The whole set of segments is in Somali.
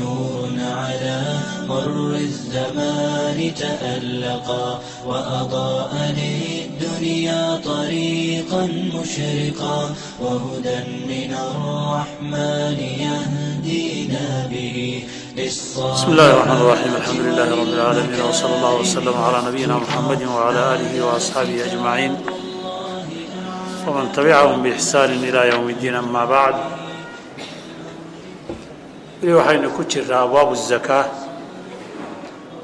نور على مر الزمان تألقا وأضاء للدنيا طريقا مشرقا وهدى من الرحمن يهدينا به بسم الله الرحمن الرحيم الحمد لله رب العالمين وصلى الله وسلم على نبينا محمد وعلى آله وأصحابه أجمعين ومن تبعهم بإحسان إلى يوم الدين أما بعد waxaynu ku jiraa abwaabu zakaa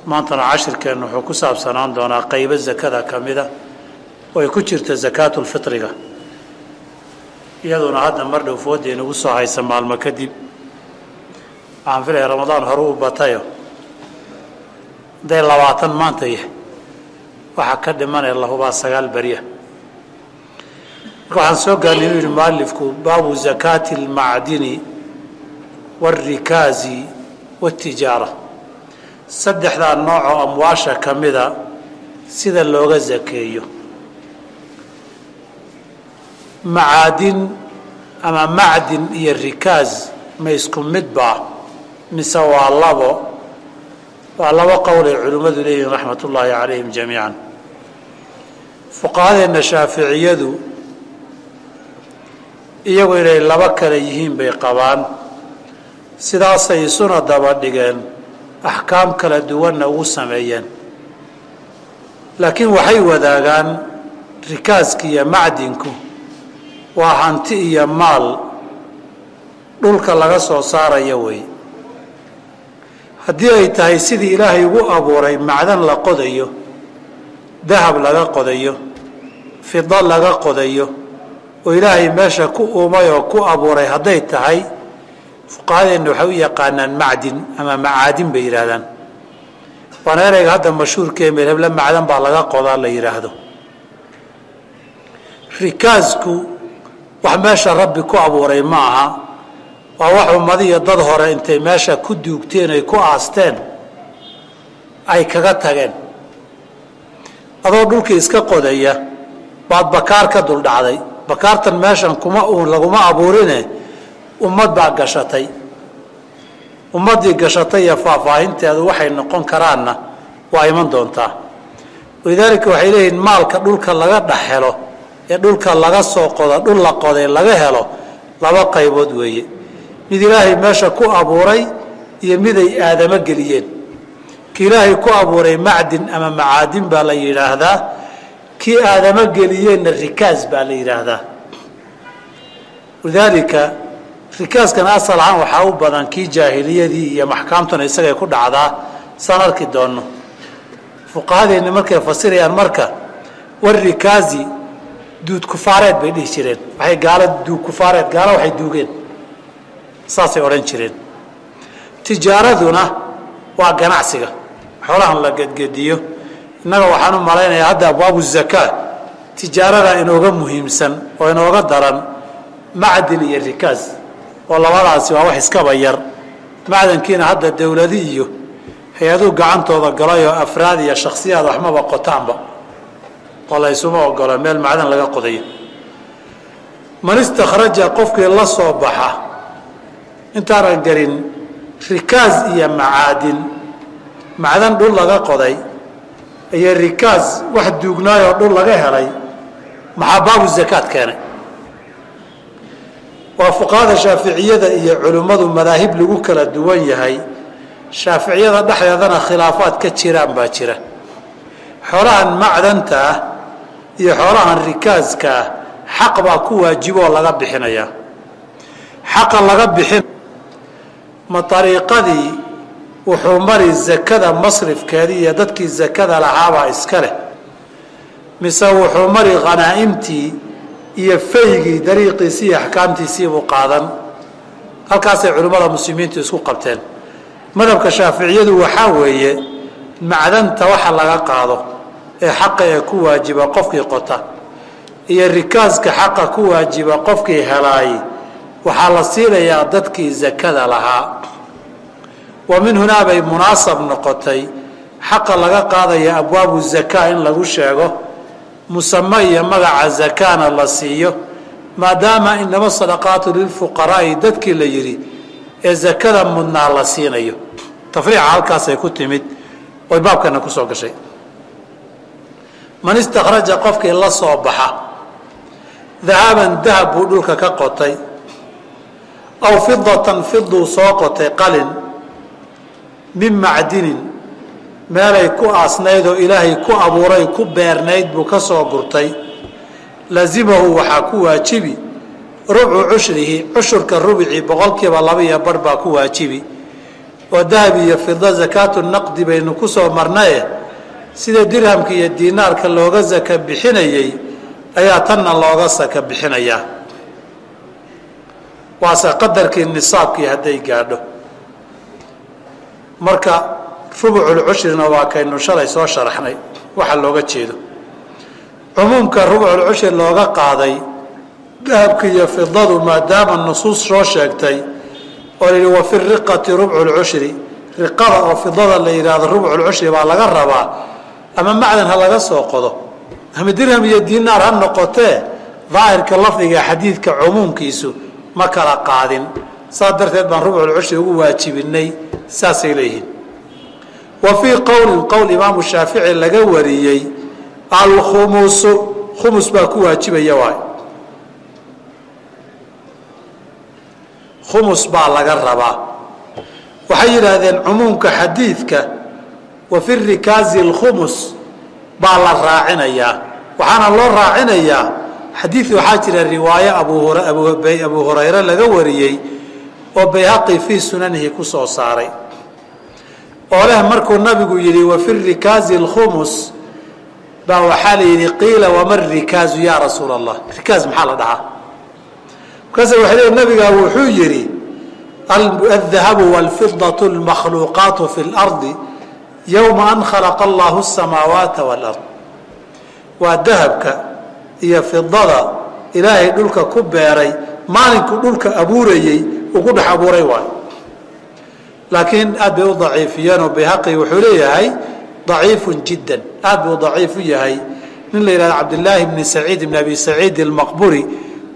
maantana cashirkeennu wuxuu ku saabsanaan doonaa qaybo zakada ka mida oo ay ku jirta zakaatulfitriga iyaduna hadda mar dhow foodda inagu soo haysa maalmo kadib. Waxaan filaya ramadaan hore u batayo. Hadday labaatan maanta yahay. Waxaa ka dhimanaya lahubaa sagaal berya marka waxaan soo gaarnay inuu yihi mualifku baabu zakaati almacdini waalrikaazi waatijaara saddexdaa nooc oo amwaasha ka mida sida looga zakeeyo macaadin ama macdin iyo rikaaz ma isku mid baa mise waa labo waa labo qowl ay culimmadu leeyihiin raxmat ullaahi calayhim jamiican fuqahadeenna shaaficiyadu iyagu inay laba kale yihiin bay qabaan sidaasay isuna daba dhigeen axkaam kala duwanna ugu sameeyeen. Laakiin waxay wadaagaan rikaaska iyo macdinku waa hanti iyo maal dhulka laga soo saarayo wey. Haddii ay tahay sidii ilaahay ugu abuuray macdan la qodayo dahab laga qodayo fida laga qodayo oo ilaahay meesha ku uumay oo ku abuuray hadday tahay fuqahadeenna waxay u yaqaanaan macdin ama macaadin bay yidhaahdaan. Waana ereyga hadda mashhuurkee meelhebla macdan baa laga qodaa la yidhaahdo. Rikaasku wax meesha rabbi ku abuuray ma aha waa wax ummadiyo dad hore intay meesha ku duugteen ay ku aasteen ay kaga tageen. Adoo dhulkii iska qodaya baad bakaar ka duldhacday. Bakaartan meeshan kuma laguma abuurine ummad baa gashatay. Ummaddii gashatay iyo faahfaahinteedu waxay noqon karaanna waa iman doontaa. Walidaalika waxay leeyihiin maalka dhulka laga dhex helo ee dhulka laga soo qodo dhul la qoday laga helo laba qaybood weeye. Mid ilaahay meesha ku abuuray iyo mid ay aadamo geliyeen. Ki ilaahay ku abuuray macdin ama macaadin baa la yidhaahdaa. Kii aadamo geliyeenna rikaas baa la yidhaahdaa. Walidaalika rikaaskan asal ahaan waxaa u badan kii jaahiliyadii iyo maxkaamtuna isagay ku dhacdaa. Saan arki doonno. Fuqahadeenni markay fasirayaan marka war rikaazi duud kufaareed bay dhihi jireen. Waxay gaalo duug kufaareed gaalo waxay duugeen. Saasay odhan jireen. Tijaaraduna waa ganacsiga. Xoolahan la gedgediyo. Innaga waxaan u malaynayaa hadda abwaabu zakaa tijaarada inooga muhiimsan oo inooga daran macdin iyo rikaas oo labadaasi waa wax iskaba yar. Macdankiina hadda dawladi iyo hay'aduu gacantooda galayoo afraad iyo shaksiyaad waxmaba qotaanba oo laysuma ogolo meel macdan laga qodayo. Man istakhraja qofkii la soo baxa intaanan gelin rikaas iyo macaadin macdan dhul laga qoday iyo rikaas wax duugnaayoo dhul laga helay maxaa baabu zakaad keenay waa fuqahada shaaficiyada iyo culimmadu madaahib lagu kala duwan yahay shaaficiyada dhexdeedana khilaafaad ka jiraan baa jira. Xoolahan macdanta ah iyo xoolahan rikaaska ah xaq baa ku waajiboo laga bixinayaa xaqa laga bixin ma ariiqadii wuxuu mari zakada masrifkeedii iyo dadkii zakada lahaabaa iska leh. Mise wuxuu mari khanaa'imtii iyo faygii dariiqiisii iyo axkaamtiisiibuu qaadan. Halkaasay culimmada muslimiintu isku qabteen. Madhabka shaaficiyadu waxaa weeye macdanta waxa laga qaado ee xaqa ee ku waajiba qofkii qota iyo rikaaska xaqa ku waajiba qofkii helaay waxaa la siinayaa dadkii zakada lahaa. Wa min hunaa bay munaasab noqotay. Xaqa laga qaadaya abwaabu zakaa in lagu sheego musame iyo magaca zakaana la siiyo maadaama inama sadaqaatu lilfuqaraa'i dadkii la yidhi ee zakada mudnaa la siinayo. Tafriica halkaasay ku timid oy baabkana ku soo gashay. Man istakhraja qofkii la soo baxa dahaban dahab buu dhulka ka qotay aw fidatan fiduu soo qotay qalin min macdinin meelay ku aasnayd oo ilaahay ku abuuray ku beernayd buu ka soo gurtay. Lazimahu waxaa ku waajibi. Rubcu cushrihi cushurka rubicii boqolkiiba laba iyo bar baa ku waajibi. Oo dahab iyo fida zakaatu naqdi baynu ku soo marnaye. Sida dirhamka iyo diinaarka looga saka bixinayey ayaa tanna looga saka bixinayaa waase qadarkii nisaabkii hadday gaadho. Marka rubuculcushrina waa kaynu shalay soo sharaxnay waxa looga jeedo. Cumuumka rubuculcushri looga qaaday dahabka iyo fidadu maadaama nusuus soo sheegtay oo la yidhi wa fi riqati rubculcushri riqada oo fidada la yidhaahdo rubculcushri baa laga rabaa ama macdan ha laga soo qodo. Ama dirham iyo diinaar ha noqotee daahirka lafdiga xadiidka cumuumkiisu ma kala qaadin. Saas darteed baan rubculcushri ugu waajibinay saasay leeyihiin wa fii qowlin qowl imaamu shaafici laga wariyey alkhumusu khumus baa ku waajibaya waay. Khumus baa laga rabaa. Waxay yidhaahdeen cumuumka xadiidka wa fi rikaazi alkhumus baa la raacinayaa. Waxaana loo raacinayaa xadiid waxaa jira riwaayo abu hurayre laga wariyey oo bayhaqi fii sunanihi ku soo saaray oo leh markuu nabigu yidhi wa fi rikaazi alkhumus baa waxaa la yidhi qiila wama rikaazu yaa rasuula allah rikaaz maxaa la dhahaa? Markaase waxay nabigaa wuxuu yidhi aldahabu walfidatu lmakhluuqaatu fi lardi yowma an khalaqa allahu asamaawaata walard. Waa dahabka iyo fidada ilaahay dhulka ku beeray maalinkuu dhulka abuurayey uu ku dhex abuuray waay laakiin aad bay u daciifiyeen oo bayhaqi wuxuu leeyahay daciifun jiddan. Aad buu daciif u yahay. Nin la yidhahdo cabdillaahi bni saciid bni abi saciid almaqburi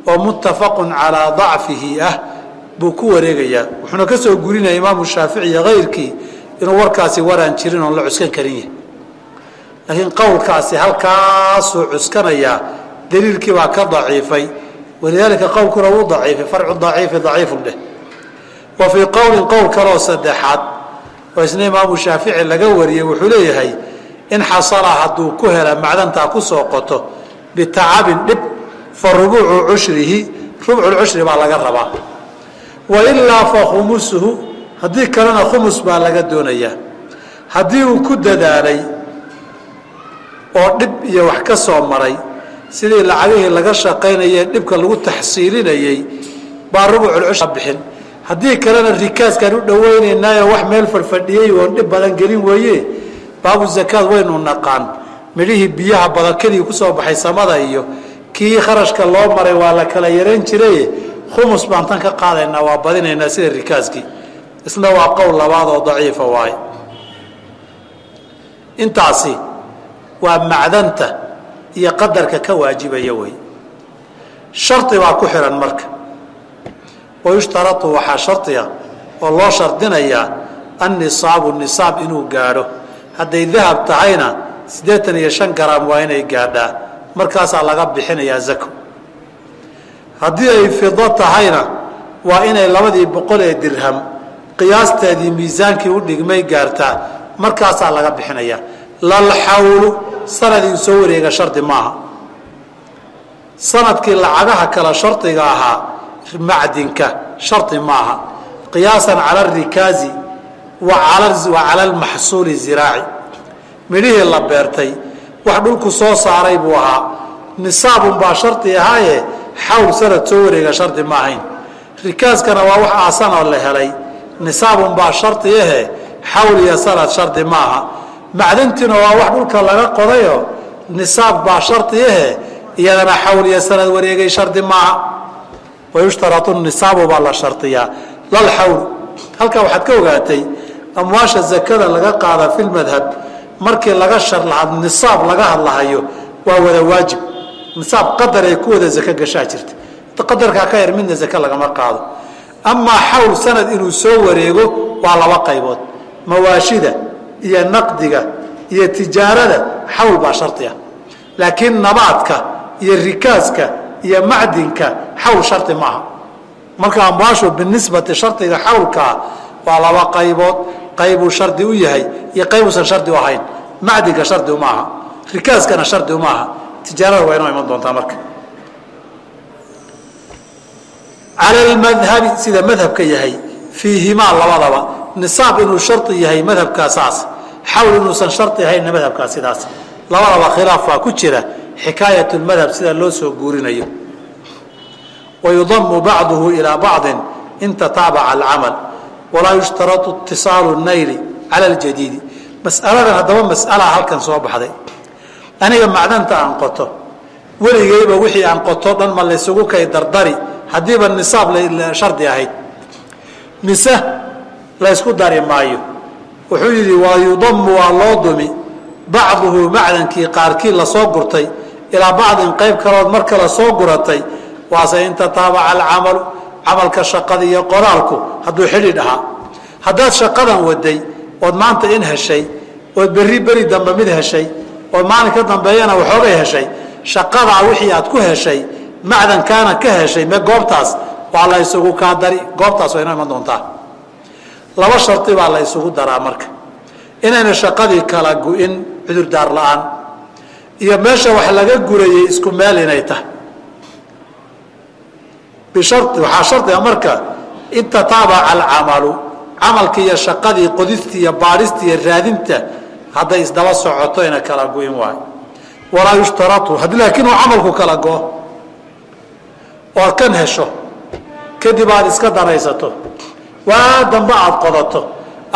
oo muttafaqun calaa dacfihi ah buu ku wareegayaa wuxuuna ka soo gurinaya imaamu shaafici iyo kayrkii inuu warkaasi waraan jirin oon la cuskan karin yahay. Laakiin qowlkaasi halkaasuu cuskanayaa daliilkii baa ka daciifay. Walidaalika qowlkuna wuu daciifay farcu daciifi daciifun dheh wa fii qowlin qowl kaloo saddexaad oo isna imaamu shaafici laga wariyey wuxuu leeyahay in xasala hadduu ku hela macdantaa ku soo qoto bitacabin dhib fa rubuucu cushrihi rubculcushri baa laga rabaa. Wa ilaa fa khumusuhu haddii kalena khumus baa laga doonayaa. Haddii uu ku dadaalay oo dhib iyo wax ka soo maray sidii lacagihii laga shaqaynayee dhibka lagu taxsiilinayey baa rubuculcushri bixin haddii kalena rikaaskaan u dhawaynaynaayo wax meel fadhfadhiyey oon dhib badan gelin weeye baabu zakaad waynu naqaan. Midhihii biyaha badan keligii ku soo baxay samada iyo kii kharashka loo maray waa la kala yarayn jiraye khumus baan tan ka qaadaynaa waa badinaynaa sida rikaaskii. Isna waa qowl labaad oo daciifa waaye intaasi waa macdanta iyo qadarka ka waajibaya wey shardi baa ku xihan marka wayushtaratu waxaa shardiga oo loo shardinayaa annisaabu nisaab inuu gaadho hadday dahab tahayna siddeetan iyo shan garaam waa inay gaadhaa markaasaa laga bixinayaa zako haddii ay fido tahayna waa inay labadii boqol ee dirham qiyaasteedii miisaankii u dhigmay gaartaa markaasaa laga bixinayaa lalxawlu sanadii soo wareega shardi maaha sannadkii lacagaha kale shardiga ahaa macdinka shardi maaha. Qiyaasan cala arikaazi wa cala almaxsuuli ziraaci. Midhihii la beertay wax dhulku soo saaray buu ahaa. Nisaabun baa shardi ahaaye xawl sanad soo wareega shardi ma rikaaskana waa wax aasanoo la helay. Nisaabun baa shardi ahe xawl iyo sanad shardi maaha macdantiina waa wax dhulka laga qodayo. Nisaab baa shardi ahe iyadana xawl iyo sanad wareegay shardi maaha wayushtarau nisaabu baa la shardiyaa lalxawl halkaa waxaad ka ogaatay amwaasha zakada laga qaada fi lmadhab markii laga nisaab laga hadlahayo waa wada waajib nisaab qadar ay ku wada zako gashaa jirta qadarkaa ka yar midna zake lagama qaado amaa xawl sanad inuu soo wareego waa laba qaybood mawaashida iyo naqdiga iyo tijaarada xawl baa shardi ah laakiin nabaadka iyo rikaaska iyo macdinka xawl shardi maaha. Marka amwaashu binisbati shardiga xawlkaa waa laba qaybood qaybuu shardi u yahay iyo qaybuusan shardi u ahayn. Macdinka shardi uma aha rikaaskana shardi uma aha tijaarada waa inoo iman doontaa marka. Cala almadhabi sida madhabka yahay fiihimaa labadaba. Nisaab inuu shardi yahay madhabkaasaas xawl inuusan shardi ahaynna madhabkaa sidaas. Labadaba khilaaf baa ku jira xikaayat lmadhab sida loo soo guurinayo. Wayudamu bacduhu ilaa bacdin in tataabaca alcamal. Walaa yushtarau itisaalu nayli cala ljadiidi mas'aladan haddaba mas'alaa halkan soo baxday. Aniga macdanta aan qoto weligeyba wixii aan qoto dhan ma laysugu kay dardari haddiiba nisaab shardi ahayd. Mise laysku dari maayo. Wuxuu yidhi waa yudamu waa loo dumi. Bacduhu macdankii qaarkii la soo gurtay ilaa bacdin qayb kalood mar kale soo guratay waase in tataabaca alcamalu camalka shaqada iyo qoraalku hadduu xidhiidh ahaa haddaad shaqadan waday ood maanta in heshay ood berri beri dambe mid heshay ood maalin ka dambeeyana waxoogay heshay shaqadaa wixii aad ku heshay macdankaana ka heshay me goobtaas waa la ysugu kaa dari. Goobtaas waa iman doontaa. Laba shardi baa la ysugu daraa marka. Inayna shaqadii kala gu-in cudurdaar la'aan iyo meesha wax laga gurayay isku meel inay tahay. Bishari waxaa shardiga marka in tataabaca alcamalu camalkii iyo shaqadii qodistii iyo baadhistii iyo raadinta hadday isdaba socoto ina kala gu-in waayo. Walaa yushtaratu haddii laakiin uu camalku kala go-o oad kan hesho kadib aad iska danaysato waa dambe aad qodato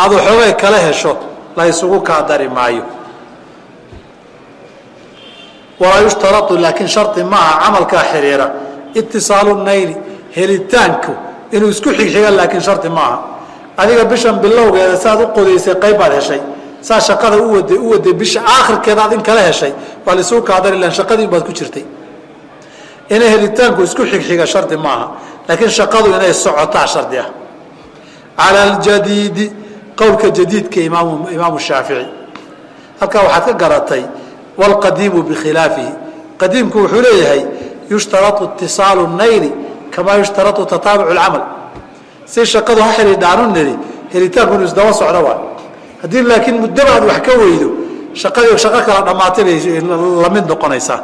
aad waxoogay kala hesho la ysugu kaa dari maayo walaa yushtarau laakiin shardi maaha camalkaa xiriira. Itisaalu nayli helitaanku inuu isku xigxiga laakiin shardi maaha. Adiga bishan bilowgeeda saaad u qodaysay qayb heshay. Saa shaqada u waday bisha aakhirkeeda aad in kala heshay waa laisugu kaa dari lan shaqadii baad ku jirtay. Inay helitaanku isku xigxiga shardi maaha. Laakiin shaqadu inay socotaa shardi ah. Cala aljadiidi qowlka jadiidka imaam imaamu shaafici. Halkaa waxaad ka garatay wlqadiimu bikhilaafihi qadiimku wuxuu leeyahay yushtarau itisaalu nayli kamaa yushtarau tataabucu lcamal si shaqadu ha xidhiidhaanu niri helitaanku inuu isdaba socdo waay haddii laakiin muddaba aad wax ka weydo shaqadii shaqo kala dhammaatay bay la mid noqonaysaa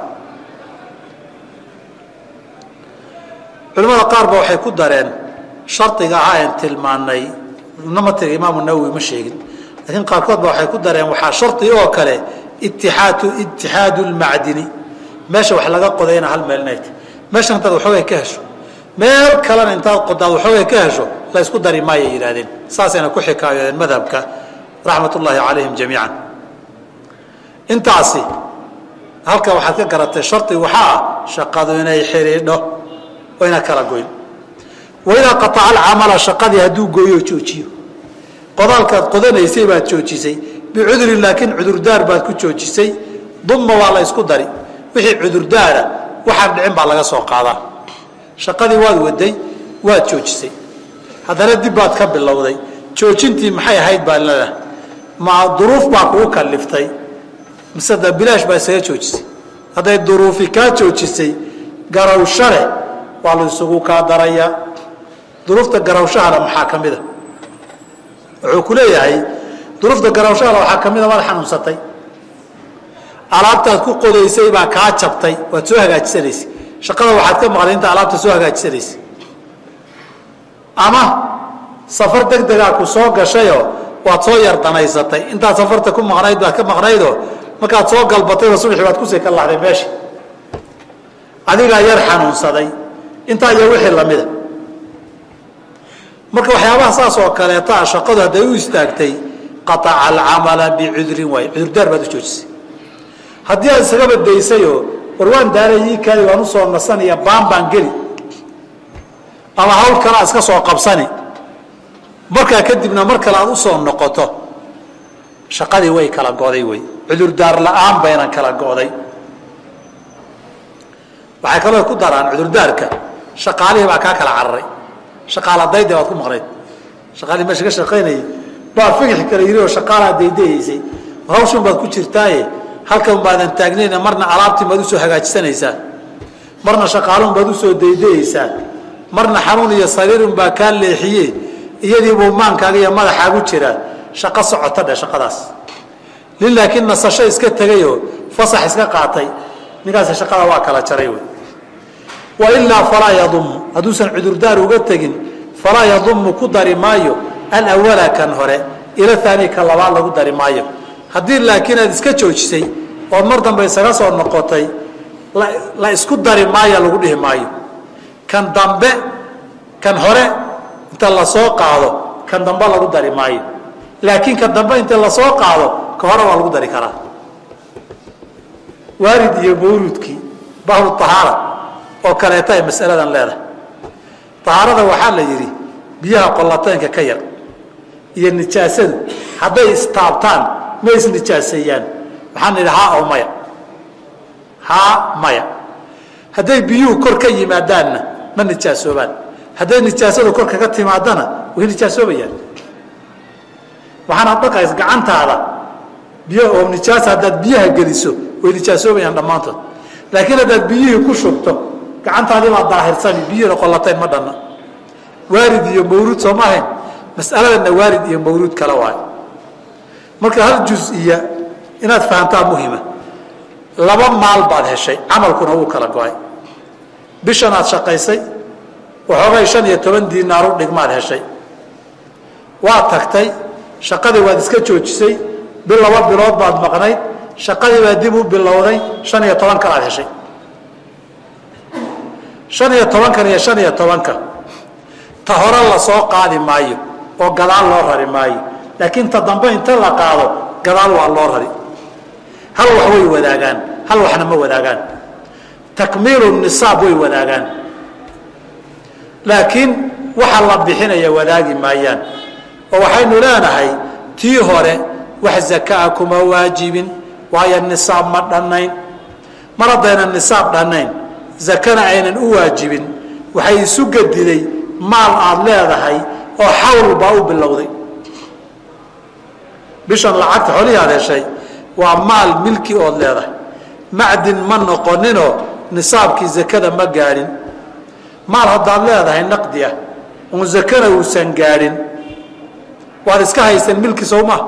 culimmada qaar ba waxay ku dareen shardiga ahaa en tilmaanay namatiga imaamu nawowi ma sheegin laakiin qaarkood ba waxay ku dareen waxaa shardi oo kale itixaadu lmacdini. Meesha wax laga qodayna hal meel inay tahy meeshan intaad waxoogay ka hesho. Meel kalena intaad qodaad waxoogay ka hesho la ysku dari maayay yidhahdeen saasayna ku xikaayoodeen madhabka raxmat ullaahi calayhim jamiican. Intaasi halka waxaad ka garatay shardi waxaa ah shaqadu inay xidhiidho oyna kala goyn. Waidaa qaaca alcamala shaqadii hadduu gooyo joojiyo. Qodaalkaad qodanaysay baad joojisay bicudurin laakiin cudurdaar baad ku joojisay. Dumma waa la ysku dari. Wixii cudurdaara waxaan dhicin baa laga soo qaadaa. Shaqadii waad waday waad joojisay. Haddana dib baad ka bilowday. Joojintii maxay ahayd baa leedahay ma duruuf baa kugu kaliftay mise da bilaash baa isaga joojisay. Hadday duruufi kaa joojisay garawshale waa la isugu kaa darayaa duruufta garawshahana maxaa ka mida wuxuu ku leeyahay duruufta garawshahana waxaa ka mida waad xanuunsatay. Alaabtaad ku qodaysay baa kaa jabtay waad soo hagaajisanaysay. Shaqada waxaad ka maqlay inta alaabta soo hagaajisanaysay. Ama safar deg degaa ku soo gashayoo waad soo yardanaysatay intaad safarta ku maqnayd baad ka maqnaydoo markaad soo galbatayba subaxii baad ku sii ka meesha adigaa yar xanuunsaday. Intaa iyo wixii lamida marka waxyaabaha saas oo kaleeta shaqadu hadday u istaagtay qaaca alcamala bicudrin waay cudurdaar baad u joojisay. Haddii aad isaga badaysayoo war waan daalay kaadi waan u soo nasanaya baan baan geli. Ama hawl kalea iska soo qabsani. Markaa kadibna mar kale aad u soo noqoto shaqadii way kala goday wey cudurdaar la'aan bayna kala go'day waxay kaloo ku daraan cudurdaarka shaqaalihii baa kaa kala cararay. Shaqaaladayda waad ku maqnayd shaqaalii meesha ka shaqaynayay baa figixi kale yidhi oo shaqaalaa daydayaysay hawshun baad ku jirtaaye. Halkan baadan taagnayna marna alaabtii baad u soo hagaajisanaysaa marna shaqaalun baad u soo daydayaysaa marna xanuun iyo sariirun baa kaa leexiye iyadiibuu maankaaga iyo madaxaagu jiraa shaqo socota dhe shaqadaas. Nin laakiin nasasho iska tegayoo fasax iska qaatay. Ninkaas shaqada waa kala jaray wey. Wailaa falaa yadumu hadduusan cudurdaar uga tegin falaa yadumu ku dari maayo alawala kan hore ila aani ka labaad lagu dari maayo. Haddii laakiin aad iska joojisay ood mar dambe isaga soo noqotay la isku dari maayo lagu dhihi maayo. Kan dambe kan hore inta la soo qaado kan dambe lagu dari maayo. Laakiin kan dambe inta la soo qaado ka hore waa lagu dari karaa. Waarid iyo mawludkii bahru ahaara oo kaleeta ay masaladan leedahay. Ahaarada waxaa la yidhi biyaha qollataynka ka yar iyo nijaasadu hadday istaabtaan ma isnijaaseeyaan waxaan idhi oo maya. Haa maya. Hadday biyuhu kor ka yimaadaanna ma nijaasoobaan. Hadday nijaasadu kor kaga timaadana way nijaasoobayaan waxaana dhaqays gacantaada. Biyo oo nijaasa haddaad biyaha geliso way nijaasoobayaan dhammaantood. Laakiin haddaad biyihii ku shubto gacantaadii baa daahirsani biyihina qollatayn ma dhanna. Waarid iyo mawruud soo ma ahayn mas'aladana waarid iyo mawruud kale waayo marka hal jus-iya inaad fahamtaa muhima laba maal baad heshay camalkuna wuu kala go'ay. Bishan aad shaqaysay waxoogay shan iyo toban diinaaru dhigmaad heshay. Waad tagtay shaqadii waad iska joojisay bil laba bilood baad maqnayd shaqadii baa dib u bilowday shan iyo toban kal aad heshay. Shan iyo tobankan iyo shan iyo tobanka ta hore la soo qaadi maayo oo gadaal loo rari maayo. Laakiin ta dambe inta la qaado gadaal waa loo rari. Hal wax way wadaagaan hal waxna ma wadaagaan. Takmiilu nisaab way wadaagaan. Laakiin waxa la bixinaya wadaagi maayaan. Oo waxaynu leenahay tii hore wax zakaa kuma waajibin waayo nisaab ma dhannayn. Mar haddaynan nisaab dhannayn zakana aynan u waajibin waxay isu gediday maal aada leedahay oo xawl baa u bilowday. Bishan lacagta xolihii heshay waa maal milki ood leedahay. Macdin ma noqoninoo nisaabkii zakada ma gaadhin maal haddaad leedahay naqdi ah oon zakana uusan gaadhin waad iska haysan milki sow maa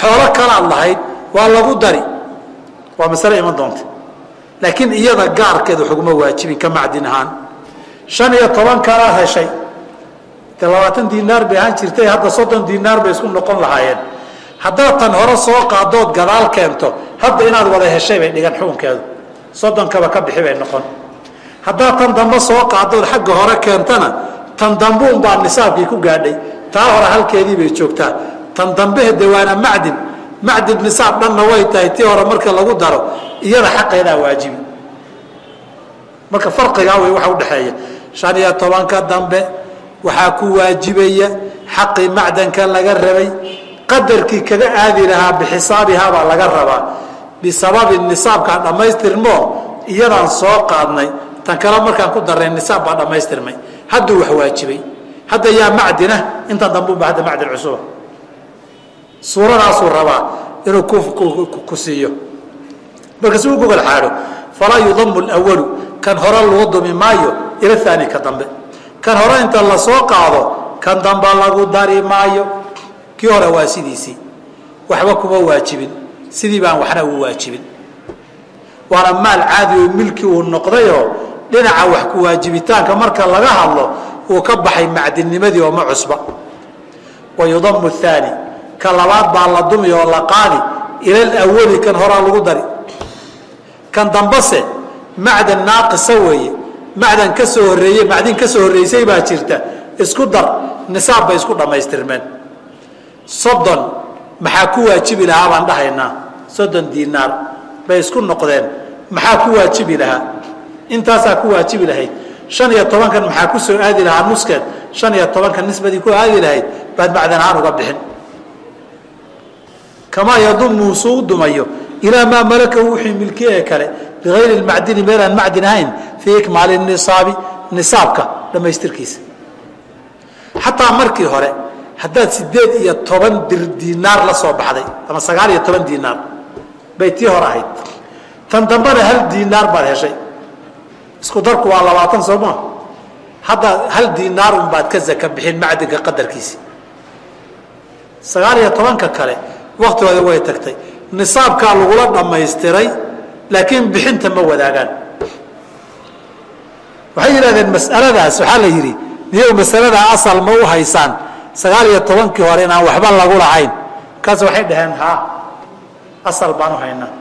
xoolo kalaad lahayd waa lagu dari. Waa masale iman doonta laakiin iyada gaarkeeda xuguma waajibin ka macdin ahaan. Shan iyo toban kalaad heshay de labaatan diinaar bay ahaan jirtay hadda soddon diinaar bay isku noqon lahaayeen. Haddaad tan hore soo qaadood gadaal keento hadda inaad wada heshay bay dhigan xukunkeedu. Soddonkaba ka bixi bay noqon. Haddaad tan dambe soo qaadood xagga hore keentana tan dambe unbaa nisaabkii ku gaadhay. Taa hore halkeedii bay joogtaa. Tan dambe de macdin macdin nisaab dhanna way tahay tii hore marka lagu daro iyada xaqeedaa waajibi marka farqigaa wey waxa udhexeeya shan iyo tobanka dambe waxaa ku waajibaya xaqii macdanka laga rabay qadarkii kaga aadi lahaa bixisaabihaabaa laga rabaa. Bisababi nisaabkaa dhammaystirmo iyadaan soo qaadnay. Tan kale markaan ku darnay nisaab baa dhammaystirmay. Hadduu wax waajibay. Hadda yaa macdina intan dambuba hadda macdin cusuba. Suuradaasuu rabaa inuu ku siiyo. Marka si u gogol xaadho falaa yudamu lwalu kan hore loo dumi maayo ila aani ka dambe kan hore inta la soo qaado kan dambe lagu dari maayo. Kii hore waa sidiisii waxba kuma waajibin. Sidii baan waxna ugu waajibin. Waana maal caadi oo milki uu noqdayoo dhinaca wax ku waajibitaanka marka laga hadlo uu ka baxay macdinnimadii oo ma cusba. Wa yudamu ka labaad baa la dumi oo la qaadi ila lwali kan horaa lagu dari. Kan dambese macdan naaqisa weeye macdan ka soo horeeye macdin ka soo horreysay baa jirta. Isku dar nisaab bay isku dhammaystirmeen soddon maxaa ku waajibi lahaa baan dhahaynaa. Soddon diinaar bay isku noqdeen. Maxaa ku waajibi lahaa? Intaasaa ku waajibi lahayd? Shan iyo tobankan maxaa ku soo aadi lahaa nuskeed? Shan iyo tobankan nisbadii ku aadi lahayd? Baad macdan ahaan uga bixin. Kamaa yadumu suu u dumayo. Ilaa maa malakahu wixii milki ee kale bigayri macdini meelaan macdin ahayn fii ikmaali nisaabi nisaabka dhammaystirkiisa xataa markii hore haddaad sideed iyo toban dir diinaar la soo baxday ama sagaal iyo toban diinaar bay tii hore ahayd tan dambena hal diinaar baad heshay isku darku waa labaatan soo maa hadda hal diinaar un baad ka zaka bixin macdinka qadarkiisi sagaal iyo tobanka kale waktigooda way tagtay nisaabkaa lagula dhammaystiray laakiin bixinta ma wadaagaan. Waxay yidhahdeen mas'aladaas waxaa la yidhi niyagu masaladaa asal ma u haysaan. Sagaal iyo tobankii hore inaan waxba lagu lahayn. Markaas waxay dhaheen haa asal baan u haynaa.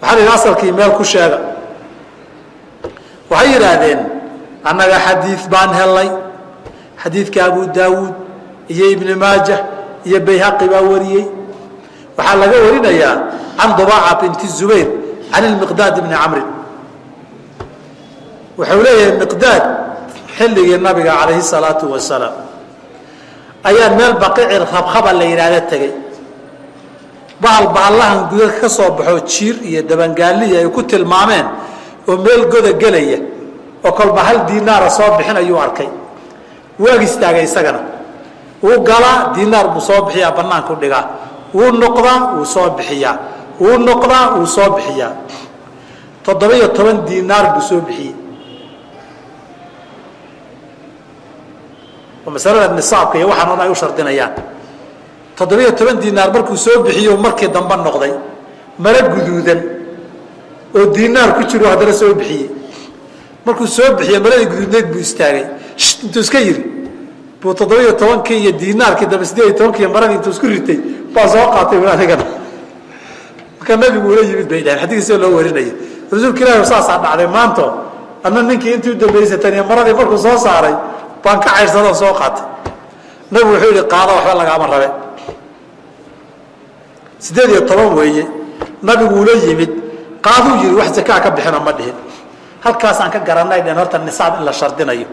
Waxaa la yidhi asalkii meel ku sheega. Waxay yidhaahdeen annaga xadiid baan helay xadiidka abu daawuud iyo ibni maajah iyo bayhaqi baa wariyey. Waxaa laga warinayaa can dubaaca binti zubayr can ilmiqdaad bni camrin wuxuu leeyahay miqdaad xilligii nabiga calayhi salaatu wasalaam ayaa meel baqici rabkhaba la yidhaahda tegey bahal bahallahan guda ka soo baxo jiir iyo dabangaaliya ay ku tilmaameen oo meel goda gelaya oo kolba hal diinaara soo bixin ayuu arkay wuu ag istaagay isagana wuu galaa diinaar buu soo bixiyaa bannaanku dhigaa wuu noqdaa wuu soo bixiyaa wuu noqdaa wuu soo bixiyaa. Toddoba-iyo toban diinaar buu soo bixiyey. Oo masalada nisaabka iyo waxaan o dhan ay u toddoba-iyo toban diinaar markuu soo bixiyo markii dambe noqday mala guduudan oo diinaar ku jiro haddana soo bixiyey. Markuu soo bixiye maladii guduudneyd buu istaagay. Intuu iska yiri buu toddoba-iyo tobankii iyo diinaarkii dambe sideed iyo tobankii maradii intuu isku ritay baa soo qaatay anigana marka nabigu ula yimid bay dhaheen xadigiisa loo warinayo rasuulka ilahi saasaa dhacday maanto adna ninkii intii u dambaysatan iyo maradii markuu soo saaray baan ka caydhsadoo soo qaatay. Nabigu wuxuu yihi qaado waxba lagaama rabe. Sideed iyo toban weeye nabigu ula yimid qaaduu yidhi wax zakaa ka bixino ma dhihin. Halkaasaan ka garanay dheen horta nisaab in la shardinayo.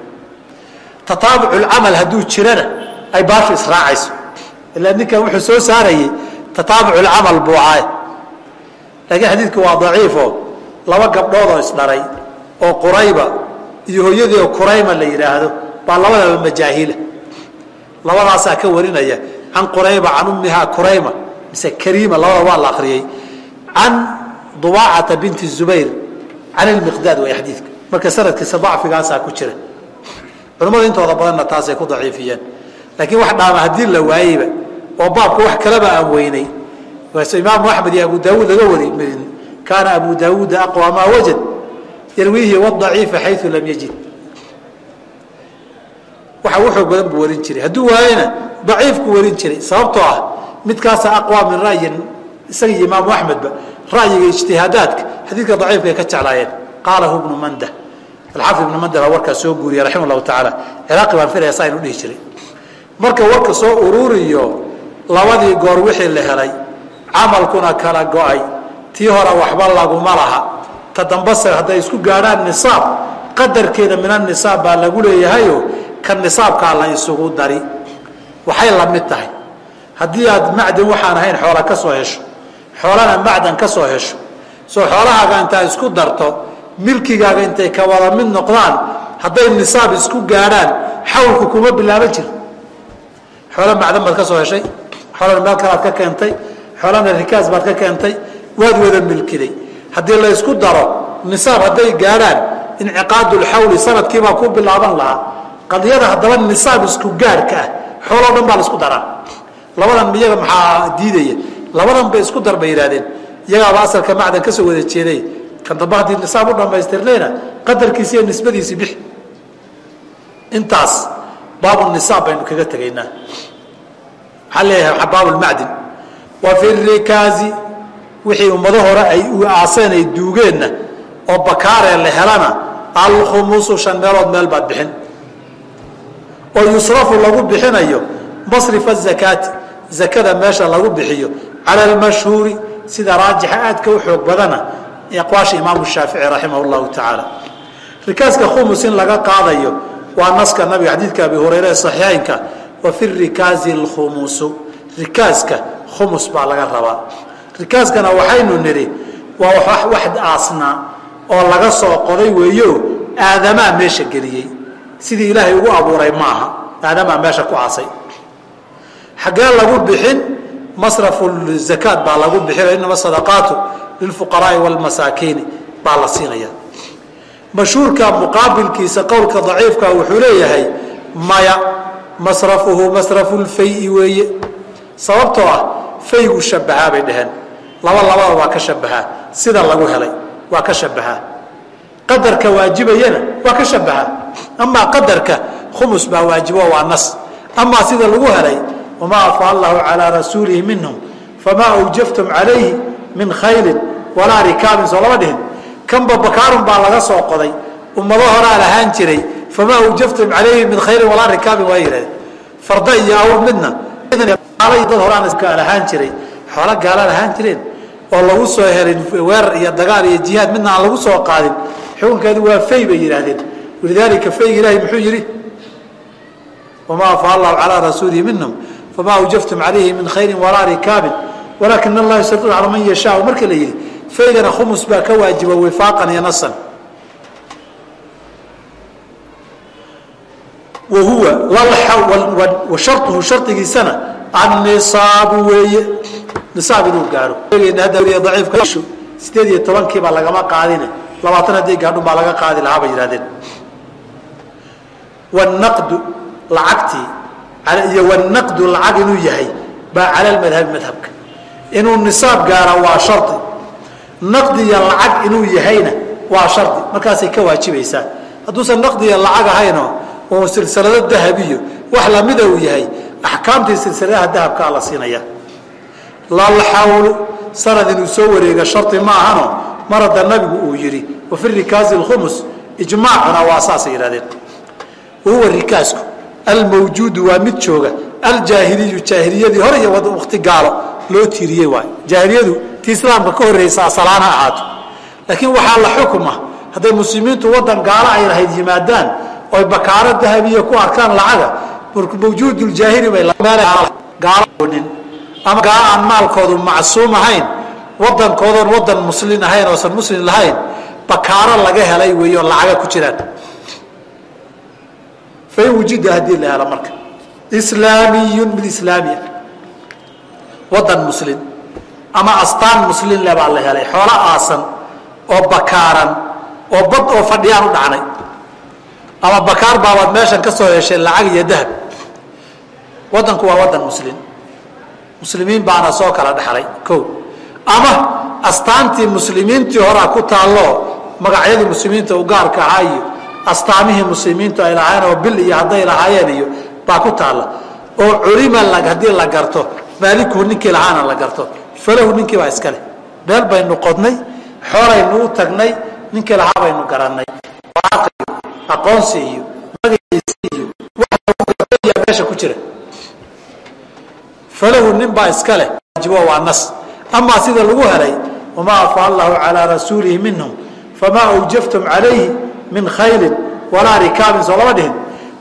Tataabuculcamal hadduu jirana ay baashu israacayso ilaa ninkan wuxuu soo saarayey tataabuculcamal buu ahay laakiin xadiidku waa daciifo. Laba gabdhood oo isdharay oo qurayba iyo hooyadii oo kurayma la yidhaahdo baa labadaba majaahila. Labadaasaa ka warinaya can qurayba can ummihaa kurayma mise kariima labada waa la akriyey can dubaacata binti zubayr can ilmiqdaad way xadiidka. Marka sanadkiisa dacfigaasaa ku jira. Culimmadu intooda badanna taasay ku daciifiyeen. Laakiin wax dhaama haddii la waayeyba oo baabka wax kaleba aan weynay imaamu axmed iyo abu daawuud laga wari kaana abu daawuuda aqwa maa wajad yarwiihi wadaciifa xayu lam yajid. Waxa u xoog badan buu warin jiray. Hadduu waayena daciifku warin jiray sababtoo ah midkaasa aqwa min ra'yin isaga iyo imaamu axmedba ra'yiga ijtihaadaadka xadiidka daciifka ay ka jeclaayeen. Qaalahu ibnu manda. Alxaafid ibnu manda baa warkaa soo guuriyey raxima llahu tacaala ciraaqi baan filaya saa inu dhihi jiray. Marka warka soo ururiyo labadii goor wixii la helay camalkuna kala go'ay. Tii hore waxba laguma laha. Ta dambase hadday isku gaadhaan nisaab qadarkeeda min anisaab baa lagu leeyahayo ka nisaabkaa la isugu dari. Waxay la mid tahay. Haddii aad macdan waxaan ahayn xoola ka soo hesho. Xoolana macdan ka soo hesho. Soo xoolahaaga intaa isku darto milkigaaga intay ka wada mid noqdaan hadday nisaab isku gaadhaan xawlku kuma bilaaban jir. Xoolo macdan baad ka soo heshay? Xoolana meel kalaad ka keentay xoolana rikaas baad ka keentay waad wada milkiday. Haddii la ysku daro nisaab hadday gaadhaan inciqaadulxawli sanadkiibaa ku bilaaban lahaa. Qadiyada haddaba nisaab isku gaadhka ah xooloo dhan baa la isku daraa. Labadan iyaga maxaa diidaya? Labadan bay isku dar bay yidhahdeen iyagaaba asalka macdan ka soo wada jeeday. Kan damba haddii nisaab u dhammaystirnayna qadarkiisi iyo nisbadiisi bixi. Intaas baabu nisaab baynu kaga tegaynaa. Waxaa leeyahay baabulmacdin wa fi rikaazi. Wixii ummado hore ay aaseen ay duugeenna oo bakaaree la helana alkhumusu shan meelood meel baad bixin. Oo yusrafu lagu bixinayo masrifa zakaati. Zakada meesha lagu bixiyo. Cala almashhuuri sida raajixa aadka u xoog badana aqwaasha imaamu shaafici raximah llahu tacaala. Rikaaska khumus in laga qaadayo waa naska nabiga xadiidka abi hureyre ee saxiixeynka wa fi rikaazi lkhumusu rikaaska khumus baa laga rabaa. Rikaaskana waxaynu nidhi waa wax aasnaa oo laga soo qoday weeyo aadamaa meesha geliyey. Sidii ilaahay ugu abuuray maaha. Aadamaa meesha ku aasay. Xaggee lagu bixin masrafu zakaat baa lagu bixinaya inama sadaqaatu lilfuqaraai wاlmasaakiini baa la siinaya. Mashhuurka muqaabilkiisa qowlka daciifka wuxuu leeyahay maya masrafuhu masrafu lfayi weeye. Sababtoo ah faygu shabahaa bay dhaheen. Laba labada waa ka shabahaa sida lagu helay waa ka shabahaa qadarka waajibayana waa ka shabahaa amaa qadarka khumus baa waajibo waa nas. Amaa sida lagu helay wamaa afaa allahu calaa rasuulihi minhum famaa awjaftum calayhi min khaylin walaa rikaabin soo lama dhihin. Kanba bakaarun baa laga soo qoday. Ummado horaa lahaan jiray. Famaa awjaftum calayhi min khayrin walaa rikaabin waa yidhahdeen farda iyo awr midna dad horaan lahaan jiray xoolo gaala lahaan jireen oo lagu soo helin weerar iyo dagaal iyo jihaad midna aan lagu soo qaadin xukunkeedu waa fay bay yidhaahdeen. Walidaalika fayga ilaahay muxuu yidhi wamaa afaa allahu calaa rasuulihi minhum famaa awjaftum calayhi min khayrin walaa rikaabin walaakin allah yusadiqu calaa man yashaa marka la yidhi faygana khumus baa ka waajiba wifaaqan iyo nasan. Wa huwa wa sharuhu shardigiisana annisaabu weeye. Nisaab inuu gaaro daciifka sideed iyo tobankiibaa lagama qaadine. Labaatan haddii gaadhun baa laga qaadi lahaa bay yidhahdeen wanaqdu lacagtii iyo wanaqdu lacag inuu yahay baa cala lmadhabi madhabka. Inuu nisaab gaara waa shardi. Naqdiya lacag inuu yahayna waa shardi. Markaasay ka waajibaysaa. Hadduusan naqdiya lacag ahayno oo silsilado dahabiyo wax lamida uu yahay axkaamtii silsiladaha dahabkaa la siinaya. Lalxawlu sanad inuu soo wareega shardi ma ahano mar hadda nabigu uu yidhi wa fi rikaasi lkhumus ijmaacuna waa saasay yidhahdeen wahuwa rikaasku almawjuudu waa mid jooga aljaahiliyu jaahiliyadii hore iyo wakti gaalo loo tiiriyey waay jaahiliyadu tii islaamka ka horreysa asalaan ha ahaato. Laakiin waxaa la xukuma hadday muslimiintu wadan gaalo ay lahayd yimaadaan oy bakaaro dahabiya ku arkaan lacaga mawjuuduljaahili bay gaaloonin ama gaalo aan maalkoodu macsuum ahayn wadankoodoon wadan muslin ahayn oosan muslim lahayn bakaaro laga helay weeyo lacaga ku jiraan. Fain wujida haddii la helo marka. Islaamiyun mid islaami ah wadan muslim ama astaan muslin le baa la helay. Xoolo aasan oo bakaaran oo bad oo fadhiyaan u dhacnay. Ama bakaar baabaad meeshan ka soo heshay lacag iyo dahab wadanku waa wadan muslim. Muslimiin baana soo kala dhexlay o ama astaantii muslimiintii horaa ku taallo magacyadii muslimiinta u gaarka ahaa iyo astaamihii muslimiintu ay lahaayeen oo bil iyo hadday lahaayeen iyo baa ku taalla. Oo culima haddii la garto maalikuhu ninkii lahaana la garto falahu ninkii baa iska meel baynu qodnay xoolaynu u tagnay ninkii lahaa baynu garannay. Aqoonsi iyo magaciisi iyo meesha ku jira falahu nin baa iska leh waajibo waa nas. Amaa sida lagu helay wamaa afaa allahu calaa rasuulihi minhum famaa awjaftum calayhi min khaylin walaa rikaabin soo lama dhihin.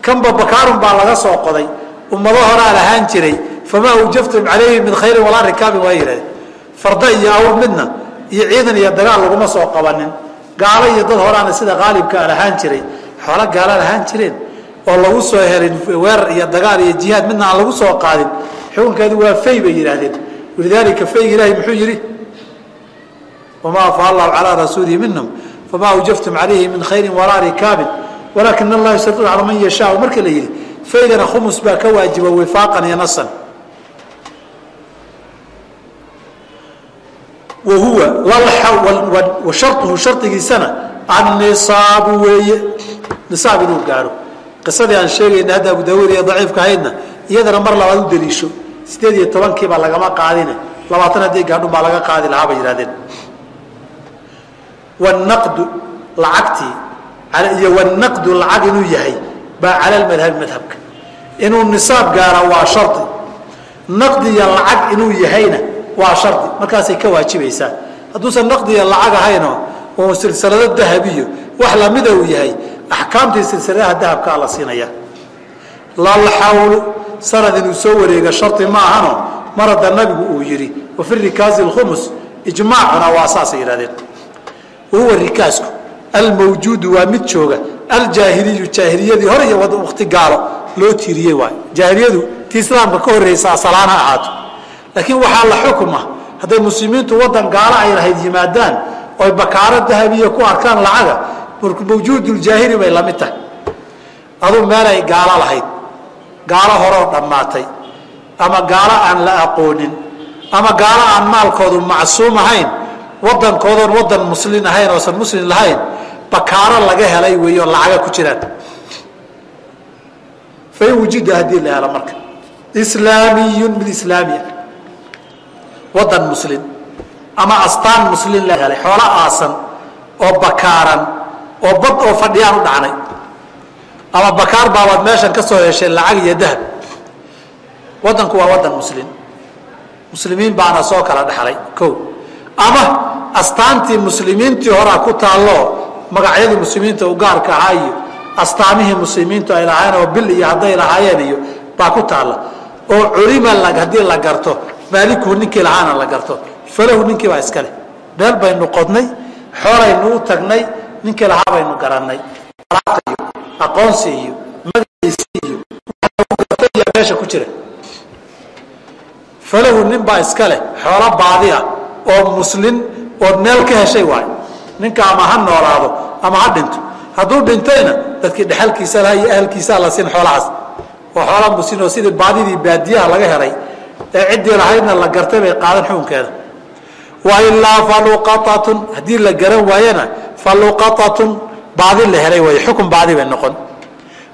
Kanba bakaarun baa laga soo qoday ummado horaa lahaan jiray famaa awjaftum calayhi min khayrin walaa rikaabin waa yidhahdeen. Farda iyo awr midna iyo ciidan iyo dagaal laguma soo qabanin. Gaalo iyo dad horaana sida qaalibka a lahaan jiray xoolo gaala lahaan jireen oo lagu soo helin weerar iyo dagaal iyo jihaad midna aan lagu soo qaadin xukunkeedu waa fay bay yidhaahdeen. Walidaalika fayga ilaahay muxuu yidhi wamaa afaa calaa rasuulihi minhum famaa awjaftum calayhi min khayrin walaa rikaabin walaakin allah yusadiqu calaa man yashaa marka la yidhi faygana khumus baa ka waajiba wifaaqan iyo nasan. Wa huwa wa shardigiisana annisaabu weeye. Nisaab inuu gaaro qisadii aan sheegayna hadda abu daawuud iyo daciifka ahaydna iyadana mar labaad u daliisho sideed iyo tobankiibaa lagama qaadine. Labaatan haddii gaadhun baa laga qaadi lahaa bay yidhahdeen wanaqdu lacagtii iyo wanaqdu lacag inuu yahay baa cala lmadhabi madhabka. Inuu nisaab gaara waa shardi. Naqdiya lacag inuu yahayna waa shardi. Markaasay ka waajibaysaa. Hadduusan naqdiya lacag ahayno oo silsilado dahabiyo wax lamida uu yahay axkaamtii silsiladaha dahabkaa la siinaya lalxawlu sanad inuu soo wareega shardi ma ahano mar hadda nabigu uu yidhi wa fi rikaasi lkhumus ijmaacuna waa saasay yidhahdeen wahuwa rikaasku almawjuudu waa mid jooga aljaahiliyu jaahiliyadii hore iyo wakti gaalo loo tiiriyey waay jaahiliyadu ti islaamka ka horreysa asalaan ha ahaato laakiin waxaa la xukuma hadday muslimiintu wadan gaalo ay lahayd yimaadaan oy bakaaro dahabiya ku arkaan lacaga mawjuuduljaahili bay la mid tahay. Aduu meelay gaalo lahayd gaalo horoo dhammaatay ama gaalo aan la aqoonin ama gaalo aan maalkoodu macsuum ahayn wadankoodoon wadan muslin ahayn oosan muslim lahayn bakaaro laga helay weeyo lacaga ku jiraan. Fain wujida haddii la helo marka. Islaamiyun mid islaamiya. Wadan muslim ama astaan muslim la helay. Xoolo aasan oo bakaaran oo bad oo fadhiyaan u dhacnay ama bakaar baabaad meeshan ka soo heshay lacag iyo dahab. Wadanku waa wadan muslim. Muslimiin baana soo kala dhexlay o ama astaantii muslimiintii horaa ku taallo magacyadii muslimiinta u gaarka ahaa iyo astaamihii muslimiintu ay lahaayeen oo bil iyo hadday lahaayeen iyo baa ku taalla. Oo culima haddii la garto maaliku ninkii lahaana la garto falahu ninkii baa iska leh. Meel baynu qodnay xoolaynu u tagnay ninkii lahaa baynu garannay aqoonsi iyo magaciisi iyo iyo meesha ku jira. Falahu nin baa iska leh xoolo baadi ah oo muslin ood meel ka heshay waay ninka ama ha noolaado ama ha dhinto. Hadduu dhintayna dadkii dhexalkiisa laha iyo ahalkiisaa la siin xoolahaas. Oo xoola muslin oo sidii baadidii baadiyaha laga helay ee ciddii lahaydna la gartay bay qaadan xukunkeeda. Wailaa faluqatatun haddii la garan waayana faluqatatun baadi la helay way xukun baadi bay noqon.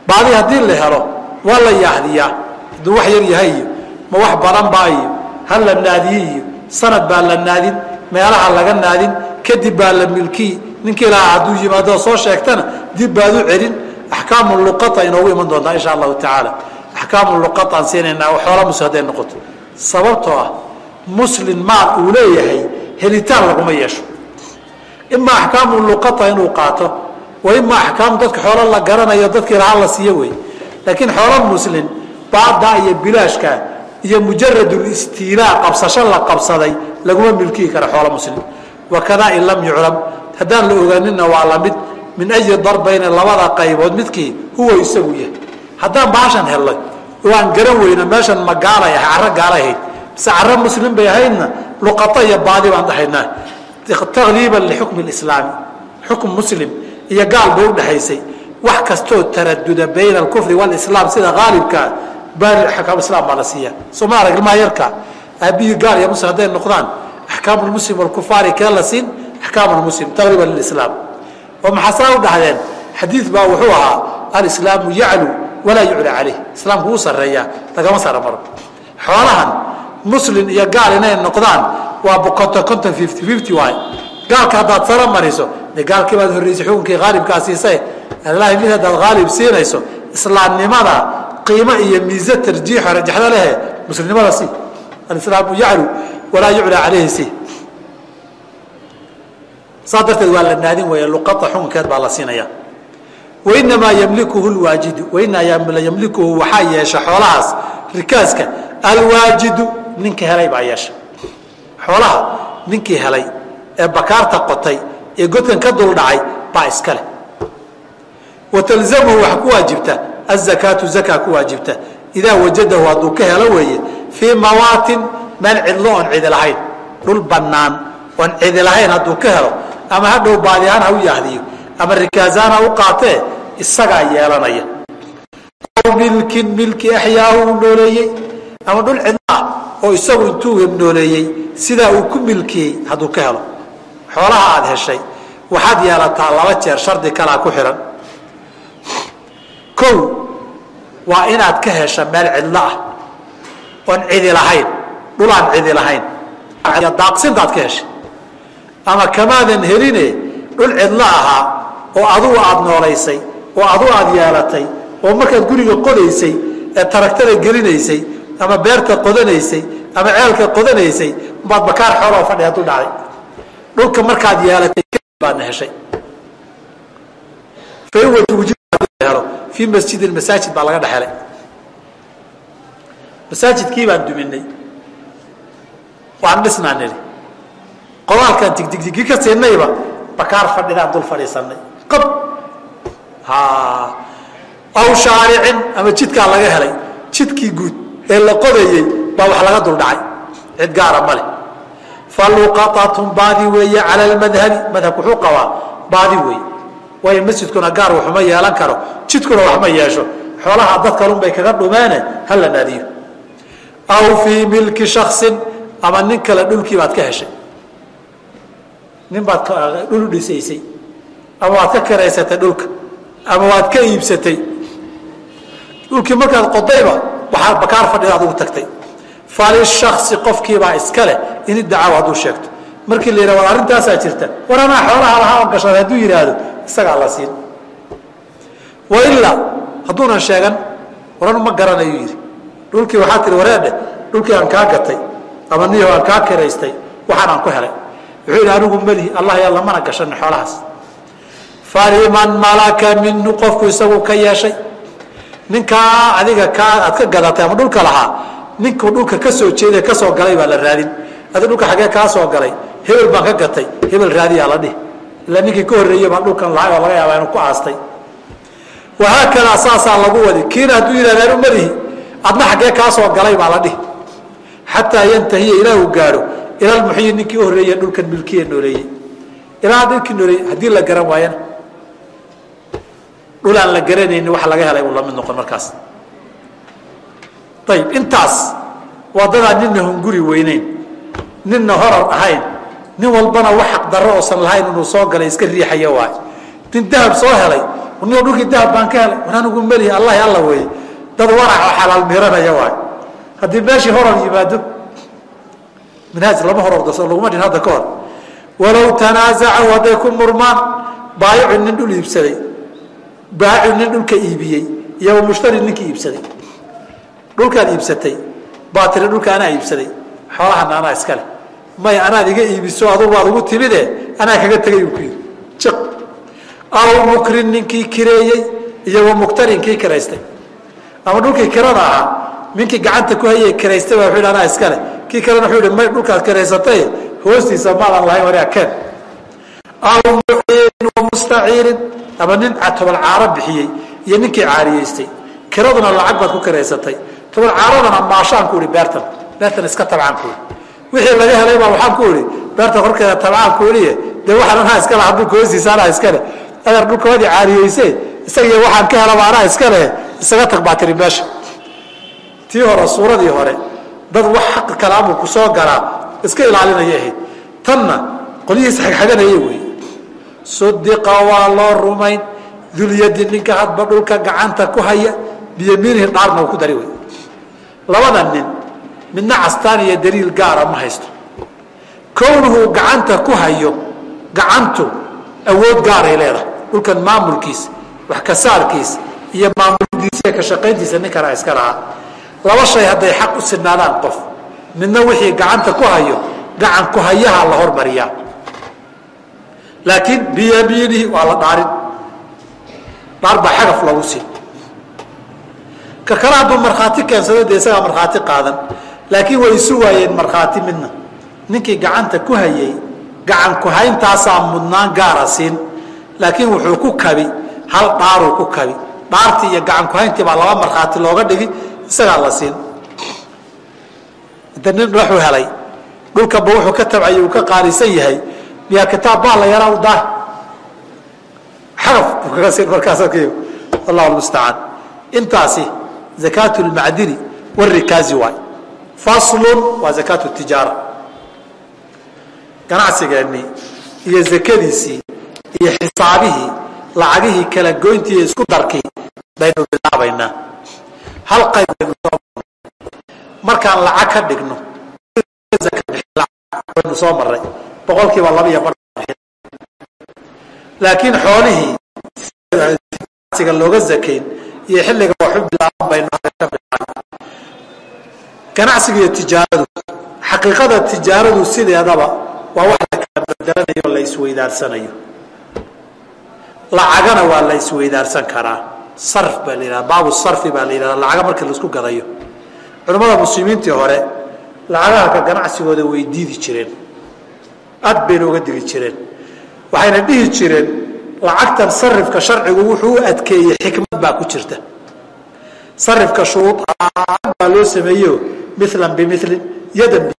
Baadi haddii la helo waa la yaahdiyaa. Hadduu wax yar yahay iyo ma wax badan baa iyo ha la naadiye iyo sanad baa la naadin meelaha laga naadin kadib baa la milkiyi ninkii lahaa hadduu yimaado soo sheegtana dib baad u celin. Axkaamu luqata inoogu iman doontaa insha allahu tacaala. Axkaamu luqataan siinaynaa xoola mus hadday noqoto. Sababtoo ah muslin maal uu leeyahay helitaan laguma yeesho. Ima axkaamu luqata inuu qaato wa ima axkaamu dadka xoolo la garanayo dadkii lahaa la siiyo wey laakiin xoolo muslin baada iyo bilaashka iyo mujaradistiilaa qabsasho la qabsaday laguma milkiyi kara xoolo muslim. Wakadaa in lam yuclam. Haddaan la ogaaninna waa la mid min ayi darbayne labada qaybood midkii huwa isagu yahay. Haddaan baashan hellay oo aan garan weyna meeshan ma gaalay ah caro gaalay ahayd mise caro muslim bay ahaydna luqato iyo baadi baan dhahaynaa takliiban lixukmi lislaami xukm muslim iyo gaal bay udhexaysay wax kastoo taraduda bayna alkufri walislaam sida haalibkaa baakaam islam baa la siiya. Soo ma arag ilmaha yarka aabihii gaal iyo muslim hadday noqdaan axkaamu lmuslim walkufaari kee la siin axkaamu lmuslim taqriiban lilislaam oo maxaa saa u dhahdeen xadiid baa wuxuu ahaa alislaamu yaclu walaa yucla calayh. Islaamku wuu sarreeyaa lagama sara maro. Xoolahan muslim iyo gaal inay noqdaan waa konton konton fifty fifty waay gaalka haddaad sara mariso de gaalkii baad horreysay xukunkii haalibkaa siisay allahi mid haddaad haalib siinayso islaamnimada qiimo iyo miise tarjiixo rajaxdo lehe muslimnimada si. Alislaamu yaclu walaa yucla calayhi si. Saa darteed waa la naadin weeye luqada xukunkeed baa la siinaya wainamaa ymlikuhu lwaajidu wainaa ymlikuhu waxaa yeesha xoolahaas rikaaska alwaajidu ninka helay baa yeesha. Xoolaha ninkii helay ee bakaarta qotay ee godkan ka dul dhacay baa iska leh. Wa talzamhu waxa ku waajibta azakaatu zakaa ku waajibta. Idaa wajadahu hadduu ka helo weeye fii mawaatin meel cidlo oon cidi lahayn. Dhul bannaan oon cidi lahayn hadduu ka helo ama hadhow baadihaan ha u yaahdiyo ama rikaasahaan ha u qaatee isagaa yeelanaya. Aw milkin milki axyaahu uu nooleeyey ama dhul cidlo ah oo isagu intuu nooleeyey sidaa uu ku milkiyey hadduu ka helo xoolaha aada heshay waxaad yeelataa laba jeer shardi kalaa ku xihan kow waa inaad ka hesha meel cidlo ah oon cidi lahayn dhulaan cidi lahayn daaqsintaad ka heshay. Ama kamaadan heline dhul cidlo ahaa oo adugu aada noolaysay oo adu aada yeelatay oo markaad guriga qodaysay ee taragtada gelinaysay ama beerta qodanaysay ama ceelka qodanaysay baad bakaar xooloo fadhi hadduu dhacday dhulka markaad yeelatay baadna heshay. Helo fii masjidin masaajid baa laga dhexelay masaajidkii baan duminay waan dhisnaa nidhi. Qodaalkaan tigdigdigi ka siinayba bakaar fadhidaan dul fadhiisanay qab! Aw shaaricin ama jidkaa laga helay. Jidkii guud ee la qodayey baa wax laga duldhacay cid gaara male faluqatatun baadi weeye cala lmadhabi madhabku wuxuu qabaa baadi weeye waayo masjidkuna gaar waxuma yeelan karo jidkuna waxma yeesho xoolaha dad kalunbay kaga dhumeene hala naadiyo aw fii milki shaksin ama nin kale dhulkii baad ka heshay nin baad dhul dhisaysay ama waad ka karaysatay dhulka ama waad ka iibsatay dhulkii markaad qodayba waxaa bakaar fadhida adugu tagtay falishasi qofkiibaa iska leh in idacaaw hadduu sheegto. Markii la yidhah war arrintaasaa jirta. War anaa xoolaha lahaa on gashaday hadduu yidhaahdo isagaa la siin. Wailaa hadduunan sheegan waran ma garanayuu yidhi. Dhulkii waxaa tihi wareedhe dhulkii aan kaa gatay ama niyaho aan kaa kiraystay waxaan aan ku helay. Wuxuu yidhi anigu melihi allah yalla mana gashanin xoolahaas. Faliman malaka minhu qofku isagu ka yeeshay ninkaa adiga kaa aad ka gadatay ama dhulka lahaa ninkuu dhulka ka soo jeeda ka soo galay baa la raadin. Adi dhulka xaggee kaa soo galay hebel baan ka gatay hebel raadiyaa la dhihi. Ilaa ninkii ka horreeyey baan dhulkan lahay oo laga yaabaa inuu ku aastay. Wahaakadaa saasaa lagu wadi kiina hadduu yidhahda anu malihi adna xaggee kaa soo galay baa la dhihi. Xataa yantahiya ilaa uu gaadho ilalmuxiyi ninkii u horreeye dhulkan milkiya nooleeyey. Ilaa dhulkii nooleeyey haddii la garan waayana. Dhul aan la garanayni wax laga helay uu la mid noqon markaas ayib intaas wadadaa nina hunguri weyneyn ninna horar ahayn nin walbana wax xaqdarro oosan lahayn inuu soo galay iska riixaya waay. Nin dahab soo helay nin dhulkii dahab baan ka helay war anigu melihi allahi alla weeye. Dad warac oo xalaal miranaya waay. Haddii meeshii horar yimaado minhaaj lama horordaso laguma dhin hadda ka hor. Walow tanaasacaw hadday ku murmaan baayicu nin dhul iibsaday. Baaciu nin dhulka iibiyey. Iyo mushtari ninkii iibsaday dhulkaad iibsatay. Baa tiri dhulka anaa iibsaday. Xoolahana anaa iska leh. May anaad iga iibiso adugu waad ugu timide anaa kaga tegay uu ku yidhi. Jiq. Aw mukrin ninkii kireeyey iyo wa kiraystay. Ama dhulkii kirada ahaa ninkii gacanta ku hayay kiraystay baa wuxuu yidhi anaa iska leh. Kii kalena wuxuu yidhi may dhulkaad kiraysatay? Hoostiisa maadan lahayn waria keen. Aw muciirin wa ama nin toban caaro bixiyey iyo ninkii caariyeystay. Kiraduna lacag baad ku kiraysatay toban caaradana maashaan ku ihi beertan beertan iska tabcaan ku ihi wixii laga helay baa waxaan ku ihi beerta korkeeda tabcaan ku ihiye dee waxaan anaa iska laha dhulka hoostiisa anaa iska leh. Adeer dhulkoodii caariyeyse isagiyo waxaan ka helaba anaa iska leh. Isaga tag baa tiri meesha. Tii hore suuradii hore dad wax xaq kalaamuu ku soo galaa iska ilaalinaya ahayd. Tanna qolyihiis xagxaganaya wey sudiqa waa loo rumayn dulyadi ninka hadba dhulka gacanta ku haya biyamiinihi dhaarna uu ku dari wey labada nin midna castaan iyo daliil gaara ma haysto. Kownuhu gacanta ku hayo gacantu awood gaaray leedahay. Dhulkan maamulkiisa wax ka saarkiisa iyo maamuldiisa ka shaqayntiisa ninkana iska lahaa laba shay hadday xaq u sinaadaan qof midna wixii gacanta ku hayo gacan ku hayaha la hormariyaa laakiin biyamiinihi waa la dhaarin. Dhaar baa xagaf lagu siin ka hadduu markhaati keensado dee isagaa markhaati qaadan. Laakiin way isu waayeen markhaati midna. Ninkii gacanta ku hayay gacan ku hayntaasaa mudnaan gaara siin laakiin wuxuu ku kabi hal dhaaruu ku kabi. Dhaartii iyo gacan ku hayntii baa laba markhaati looga dhigi isagaa la siin. Inta nin wuxuu helay dhulkanba wuxuu ka tabcayay uu ka qaalisan yahay. Miyaa kitaab baa la yaraa u daa? Xagaf buu kaga siin markaasa k allahu almustacaan intaasi zakaatu lmacdini warikaazi waay. Faslun waa zakaatu tijaara. Ganacsigeennii iyo zakadiisii iyo xisaabihii lacagihii kala goyntii isku darkii baynu bilaabaynaa. Hal qayb baynu soo markaan lacag ka dhigno baynu soo maray boqol kiiba laba iyo bar laakiin xoolihii siga looga zakayn iyo xilliga waxu bilaaban baynu ganacsiga iyo tijaaradu xaqiiqada tijaaradu sideedaba waa wax la kala bedelanayo la isweydaarsanayo. Lacagana waa la isweydaarsan karaa. Sarf baa la yidhahda baabu sarfi baa la yidhahda lacaga marka la isku gadayo. Culimmada muslimiintii hore lacagaha ka ganacsigooda way diidi jireen. Aad bayna uga digi jireen. Waxayna dhihi jireen lacagtan sarifka sharcigu wuxuu u adkeeyey xikmad baa ku jirta sarifka shuruud baa loo sameeyeyo milan bimilin yadan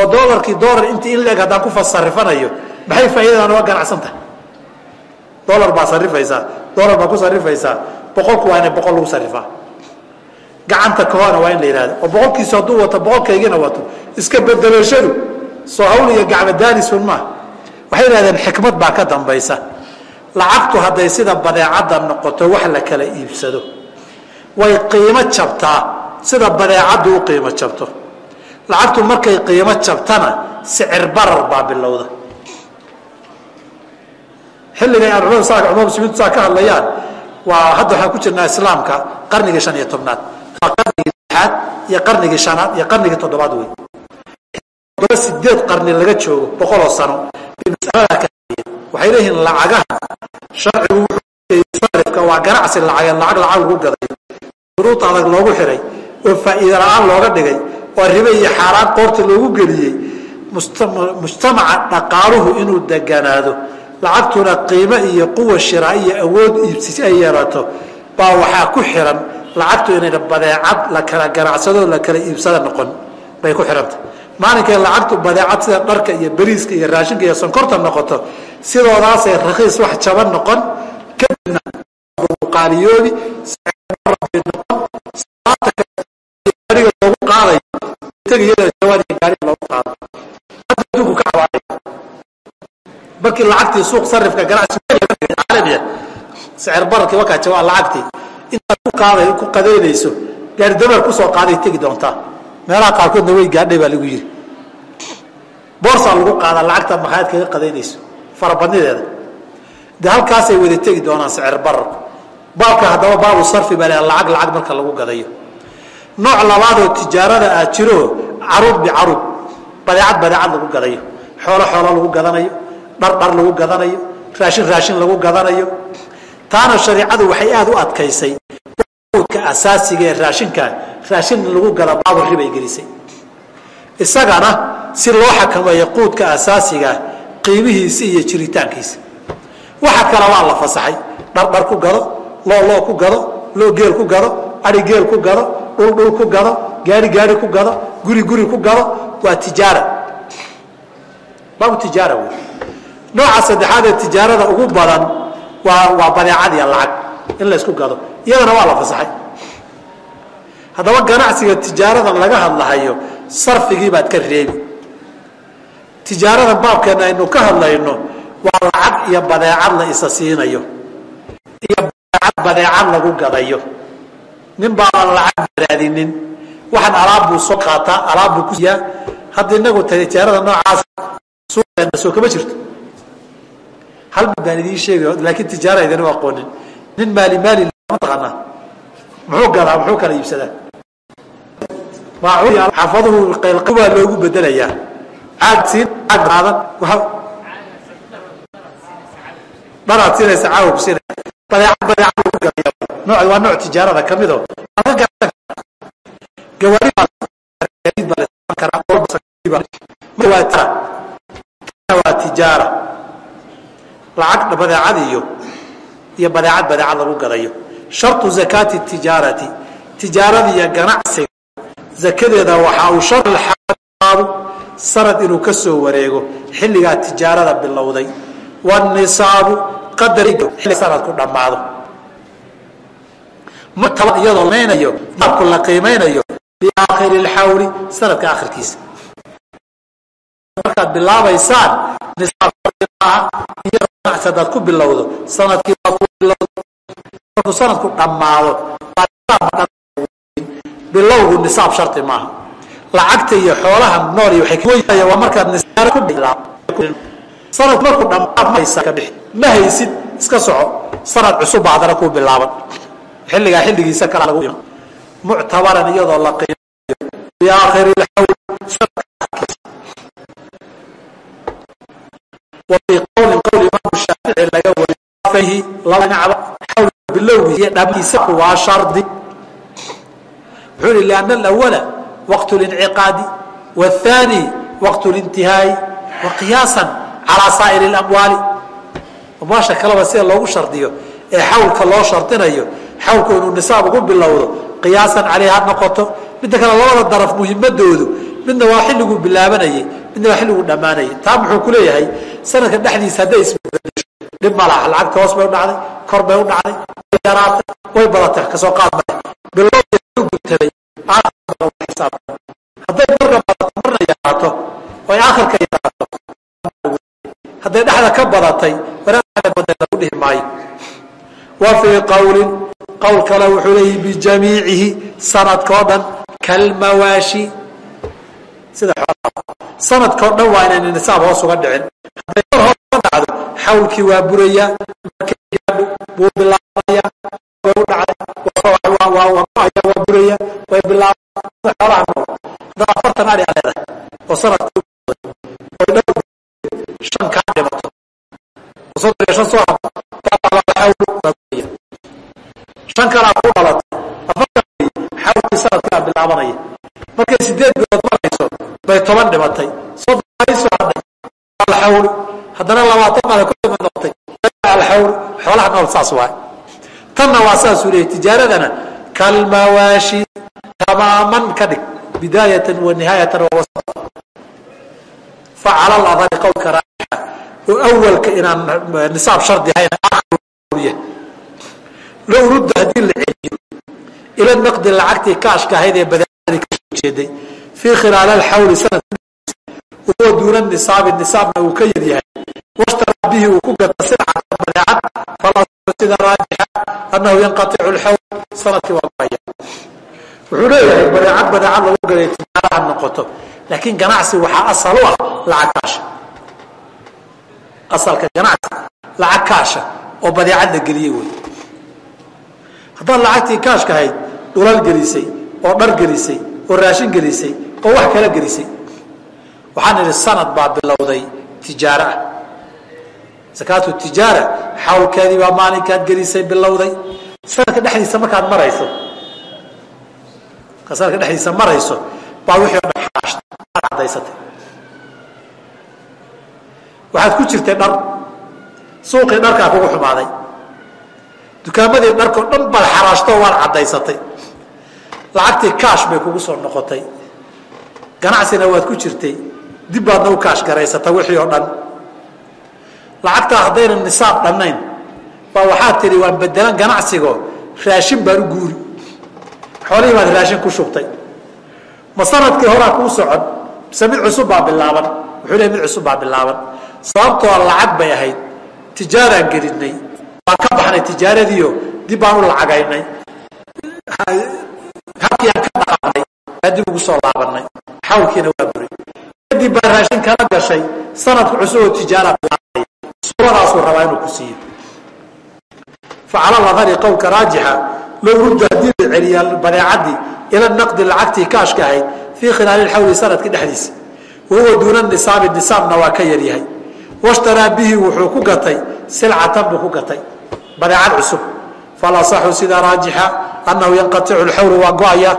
oo dolarkii dolar intii in leeg haddaan ku sarifanayo maxay faa'idadan uga ganacsan tahay? Dolar baa sarifaysaa dolar baa ku sarifaysaa boqolku waa inay boqol lagu sarifaa. Gacanta kahona waa in la yihahdo oo boqolkiisu hadduu wato boqolkaygina wato. Iska bedelashadu soo hawl iyo gacmadanisun maaha waxay yidhahdeen xikmad baa ka dambaysa. Lacagtu hadday sida badeecadda noqoto wax la kala iibsado way qiimo jabtaa. Sida badeecaddu u qiimo jabto. Lacagtu markay qiimo jabtana sicir barar baa bilowda. Xilligay aan saa culamada muslimiintu saa ka hadlayaan waa hadda waxaan ku jirnaa islaamka qarnigii shan iyo tobnaad. Waa qarnigii lixaad iyo qarnigii shanaad iyo qarnigii toddobaad wey todoba sideed qarni laga joogo boqoloo sano bay masaladaa ka waxay leeyihiin lacagaha. Sharcigu wuxuu sarifka waa ganacsi lacageen lacag lacag lagu gaday shuruud adag loogu xiray oo faa'iida la'aan looga dhigay oo ribe iyo xaaraan qoorta loogu geliyey. Mujtamaca dhaqaaluhu inuu deganaado. Lacagtuna qiimo iyo quwa shiraa iyo awood iibsi ay yeelato. Baa waxaa ku xiran lacagtu inayna badeecad la kala ganacsado la kala iibsada noqon. Bay ku xihanta maalinkay lacagtu badeecad sida dharka iyo beriiska iyo raashinka iyo sonkorta noqoto sidoodaasay rakiis wax jaban noqon. Kadibna qaaliyoobi markii lacagtii suuq sarifka ganacsiaalamiya sicir bararkii wakaa jawaa lacagtii. Intaad ku qaaday ku qadaynayso gaari dameer ku soo qaaday tegi doontaa meelaha qaarkoodna way gaadhay baa lagu yiri boorsaa lagu qaadaa lacagta makhaayad kaga qadaynayso? Farabadnideeda de halkaasay wada tegi doonaan sicir bararku baabka haddaba baabu sarfi baa lacag lacag marka lagu gadayo. nooc labaadoo tijaarada ah jiro caruud bicaruud badeecad badeecad lagu gadayo. Xoolo xoolo lagu gadanayo. Dhar dhar lagu gadanayo. Raashin raashin lagu gadanayo. Taana shareicadu waxay aada u adkaysay. Ka asaasiga ee raashinka raashin lagu gada baabur ribay gelisay. Isagana si loo xakameeyo quudka asaasigaa qiimihiisa iyo jiritaankiisa. Waxa kale waa la fasaxay. Dhar ku gado loo loo ku gado loo geel ku gado ari geel ku gado dhul dhul ku gado gaari gaari ku gado guri guri ku gado waa tijaara. Baabu tijaara wey nooca saddexaad ee tijaarada ugu badan waa waa badeecad iyo lacag in la isku gado. Iyadana waa la fasaxay. Haddaba ganacsiga tijaaradan laga hadlahayo sarfigii baad ka reebi. Tijaaradan baabkeena aynu ka hadlayno waa lacag iyo badeecad la isa siinayo badeecad lagu gadayo. Nin baaban lacag raadinin waxaan alaab buu soo qaataa alaab buu ku siiyaa. Hadda inagu tijaarada noocaas suuqeena soo kama jirto. Hal mid baan idiin sheegay laakiin tijaara idinu aqoonin nin maali maali ma taqaanaa muxuu gadaa muxuu kala iibsadaa? Xaafaduhu waa loogu bedelayaa caag siin caag qaadan dharaad siinaysa caawa ku siinaya badeecad badeecad nooc waa nooc tijaarada ka mido waa tijaara lacag badeecad iyo iyo badeecad badeecad lagu gadayo sharطu zakaati tijaarati tijaarada iyo ganacsiga. Zakadeeda waxaa uu sharxaabu sanad inuu ka soo wareego xilligaa tijaarada bilowday. Wanisaabu qadar sanadku dhammaado iyadoo maynayo baabku la qiimaynayo biaakhiri اlxawli sanadka akhirkiisa markaad bilaabaysaan hadaad ku bilowdo sannadkii waa ku bilowdo markuu sanadku dhammaado bilowgu nisaab shardi maaha. Lacagta iyo xoolaha nool iyo waa markaad nisaab ku sanadku markuu dhammaadmaysa ka ma haysid iska soco. Sanad cusub baa haddana kuu bilaaban xilligaa xilligiisa kala lagu muctabaran iyadoo la qiimayo. Biaakhiri lxawl wafii qowlin qowl imaam shaafici laga wariy laba dhinacba xawl bilowgiisa iyo dhamkiisa waa shardi. Wuxuu yihi lianna alawala waqtu linciqaadi waathaani waqtu lintihaa'i wa qiyaasan calaa saa'iri اlamwaali amwaasha kaleba sida loogu shardiyo ee xawlka loo shardinayo xawlku inuu nisaab ugu bilowdo qiyaasan caleyh ha noqoto midda kale labada daraf muhimadoodu midna waa xilliguu bilaabanayey midna waa xilliguu dhammaanayay. Taa muxuu ku leeyahay sanadka dhexdiisa hadday isbedesho dhib ma laha lacagta hoos bay u kor bay u yaraatay way badatay ka soo qaad male bilowguntaday hadday marka badato marna yaraato oy akhirka yaraato hadday dhexda ka badatay wanaagda lagu dhihi maayo. Wa fii qawlin qowl kale wuxuu leeyahi bijamiicihi sanadka o dhan. Kalmawaashi. Sida sanadka o dhan waa inayna nisaab hoos uga dhicin. Hadday dhacdo xawlkii waa burayaa markay gaadho buu bilaabaya way u dhacday waa buraya way bilaabaa xoolaha nool haddaa afartan ari leedahay oo dhowr shan kaa dhimato. Soddon soo shan kalaa ku dhalatay. Xawlkii sanadkaa bilaabanaya markay sideed bilood marayso bay toban dhimatay. Soddon alxawlu haddana labaatan male ku dhima noqotay alxawlu xoolaha nool saas waay. Tanna waa saasuu leeyay tijaaradana kalmawaashi tamaaman ka dhig bidaayatan wa nihaayatan wa facala ladari qowlka raajixa oo awalka inaan nisaab shardi ahayn low rudda haddii la celiyo ila naqdi lacagtii kaashka ahayd ee badaadii ka soo jeeday. Fii khilaali alxawli sanad huwa duuna nisaabi nisaabna uu ka yar yahay. Washtara bihi uu ku gata silcatan badeecad falaa sida raajixa annahu yanqaicu lxawl sannadkii waa goaya wuxuu leeyahay badeecad badeecad lagu galay tijaaraha noqoto laakiin ganacsi waxaa asal u ah lacag kaasha. Asalka ganacsi lacag kaasha oo badeecad la geliyey wey haddaad lacagtii kaashka ahayd dhulal gelisay oo dhar gelisay oo raashin gelisay oo wax kala gelisay. Waxaan idhi sanad baa bilowday tijaaro ah. Zakaatu tijaara xawlkeedii baa maalinkaad gelisay bilowday. Sanadka dhexdiisa markaad marayso markaad sanadka dhexdiisa marayso baa wixii o dhan xaraashtay aad caddaysatay waxaad ku jirtay dhar. Suuqii dharkaa kugu xumaaday dukaamadii dharkao dhan baad xaraashtoo waad caddaysatay. Lacagtii kaash bay kugu soo noqotay. Ganacsina waad ku jirtay. Dib baadna u kaash garaysata wixii oo dhan. Lacagtaa haddayna nisaab dhannayn. Baa waxaad tidhi waan bedelan ganacsigo. Raashin baan u guuri. Xoolihii baad raashin ku shubtay. Ma sannadkii horaa kuu socon mise mid cusub baa bilaaban. Wuxuu leey mid cusub baa bilaaban. Sababtoo lacag bay ahayd. Tijaaraan gelinay waan ka baxnay tijaaradiio dib baan u lacagaynay habkii aan ka dhaqaaqnay baa dib ugu soo laabanay. Xawlkiina waa buray kadib baa raashin kala gashay sanadka cusub oo tijaara bilaabay. Suuradaasuu rabaa inuu ku siiyo. Facala ladari qowlka raajixa low rudda haddii la celiyaa badeecadii ila naqdi lacagtii kaashka ahayd fii khilaali xawli sanadka dhexdiisa. Wahuwa duuna nisaabi nisaabna waa ka yaryahay washtaraa bihi wuxuu ku gatay silcatan buu ku gatay badeecad cusub. Falasaxu sida raajixa annahu yanqaticu lxawlu waa go'aya.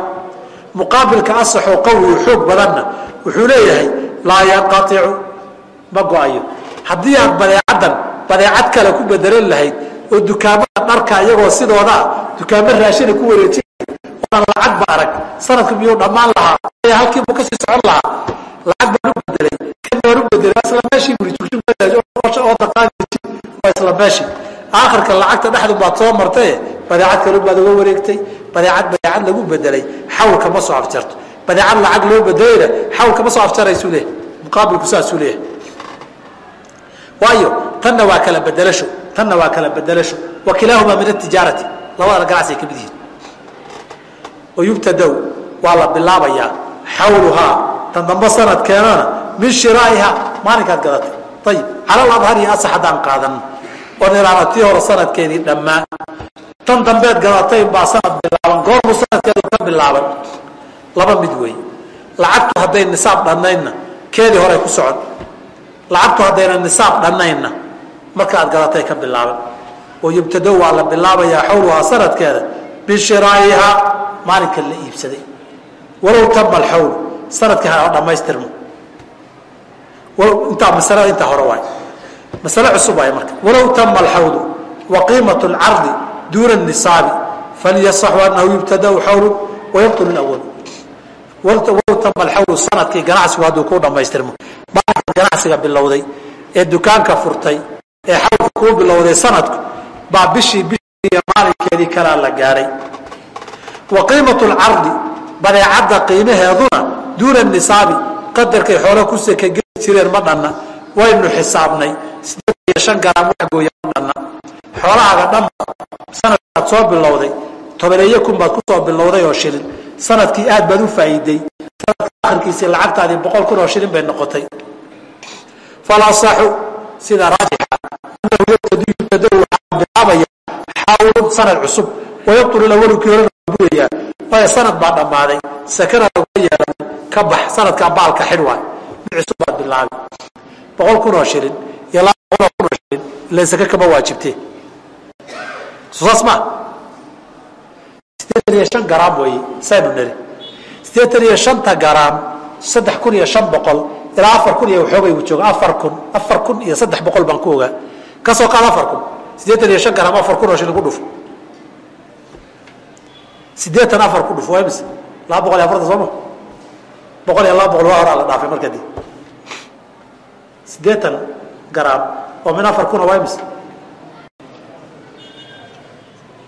Muqaabilka asaxoo qowligu xoog badanna wuxuu leeyahay laa yanqaicu ma go'ayo. Haddii aad badeecaddan badeecad kale ku bedelan lahayd oo dukaamada dharka iyagoo sidoodaa dukaamo raashina ku wareejin oonan lacag ba arag sanadku miyuu dhammaan lahaa? Halkiibuu ka sii socon lahaa? Lacag baan u bedelay kan baan u bedelay isla meeshii buri waa isla meeshii aakhirka lacagta dhexdu baad soo martaye badeecad kalu baad uga wareegtay badeecad badeecad lagu bedelay xawlka ma soo afjarto. Badeecad lacag loo bedelayna xawlka ma soo afjaraysuu leeyahy muqaabilku saasuu leeyahay. Waayo tanna waa kala bedelasho tanna waa kala bedelasho. Wa kilaahumaa min atijaarati labadana ganacsi ay ka mid yihiin. Wayubtadow waa la bilaabayaa xawluhaa tan dambe sanadkeenana min shiraa'iha maalinkaad gadatay. Ayib cala ladhari asax haddaan qaadan oon ilaana tii hore sanadkeedii dhammaan. Tan dambeed gadatay baa sanad bilaaban. Goormu sanadkeedu ka bilaaban. Laba mid weeye lacagtu hadday nisaab dhannaydna keedii horey ku socon lacagtu haddayna nisaab dhannaynna marka gadatay ka bilaaban. Oo yubtadow waa la bilaabayaa xawluhaa sanadkeeda. Bishiraa'ihaa maalinka la iibsaday. Walow tama alxawl sannadkii ha dhammaystirmo intaa masalada intaa hore waay masale cusub waay marka. Walow tama alxawlu wa qiimatu lcardi duuna nisaabi falyasaxu anahu yubtadau xawlu wayabtul اlawal waltama alxawlu sannadkii ganacsigu hadduu kuu dhammaystirmo maalinkaad ganacsiga bilowday ee dukaanka furtay ee xawlka kuu bilowday sanadku baa bishii bishii iyo maalinkeedii kalaa la gaadhay wa qiimatu lcardi badeecadda qiimaheeduna duuna nisaabi qadarkay xoolo ku sekageli jireen ma dhanna waynu xisaabnay shan garaam wax gooya ma dhanna xoolahaaga dhanba sanadkaad soo bilowday tobaneeyo kun baad ku bilowday oo shilin. Sanadkii aad baad u faa'iiday. Sanadka akhirkiisii lacagtaadii boqol kun oo shilin bay noqotay. Falasaxu sida raajixa annahu yubtadau waxaa bilaabaya xawlun sanad cusub. Wayabtulu lawalu kii horena waayo sanad baa dhammaaday. Sakana laguma yeelan ka bax sanadkaa baalka xidh waay mid cusub baad bilaabi boqol kun oo shilin ilan sake kama waajibtee saas ma? Sideetan iyo shan garaam weeye saynu niri sideetan iyo shanta garaam saddex kun iyo shan boqol ilaa afar kun iyo waxoogay jooga afar kun afar kun iyo saddex boqol baan ku ogaa. Kasoo qaad afar kun. Sideetan iyo shan garaam afar kun oo shilin ku dhufo. Sideetan afar ku dhufo waa mise laba boqol iyo afartan sooma boqol iyo laba boqol waa horaa la dhaafay marka dii sideetan garaam oo min afar kuna waa mise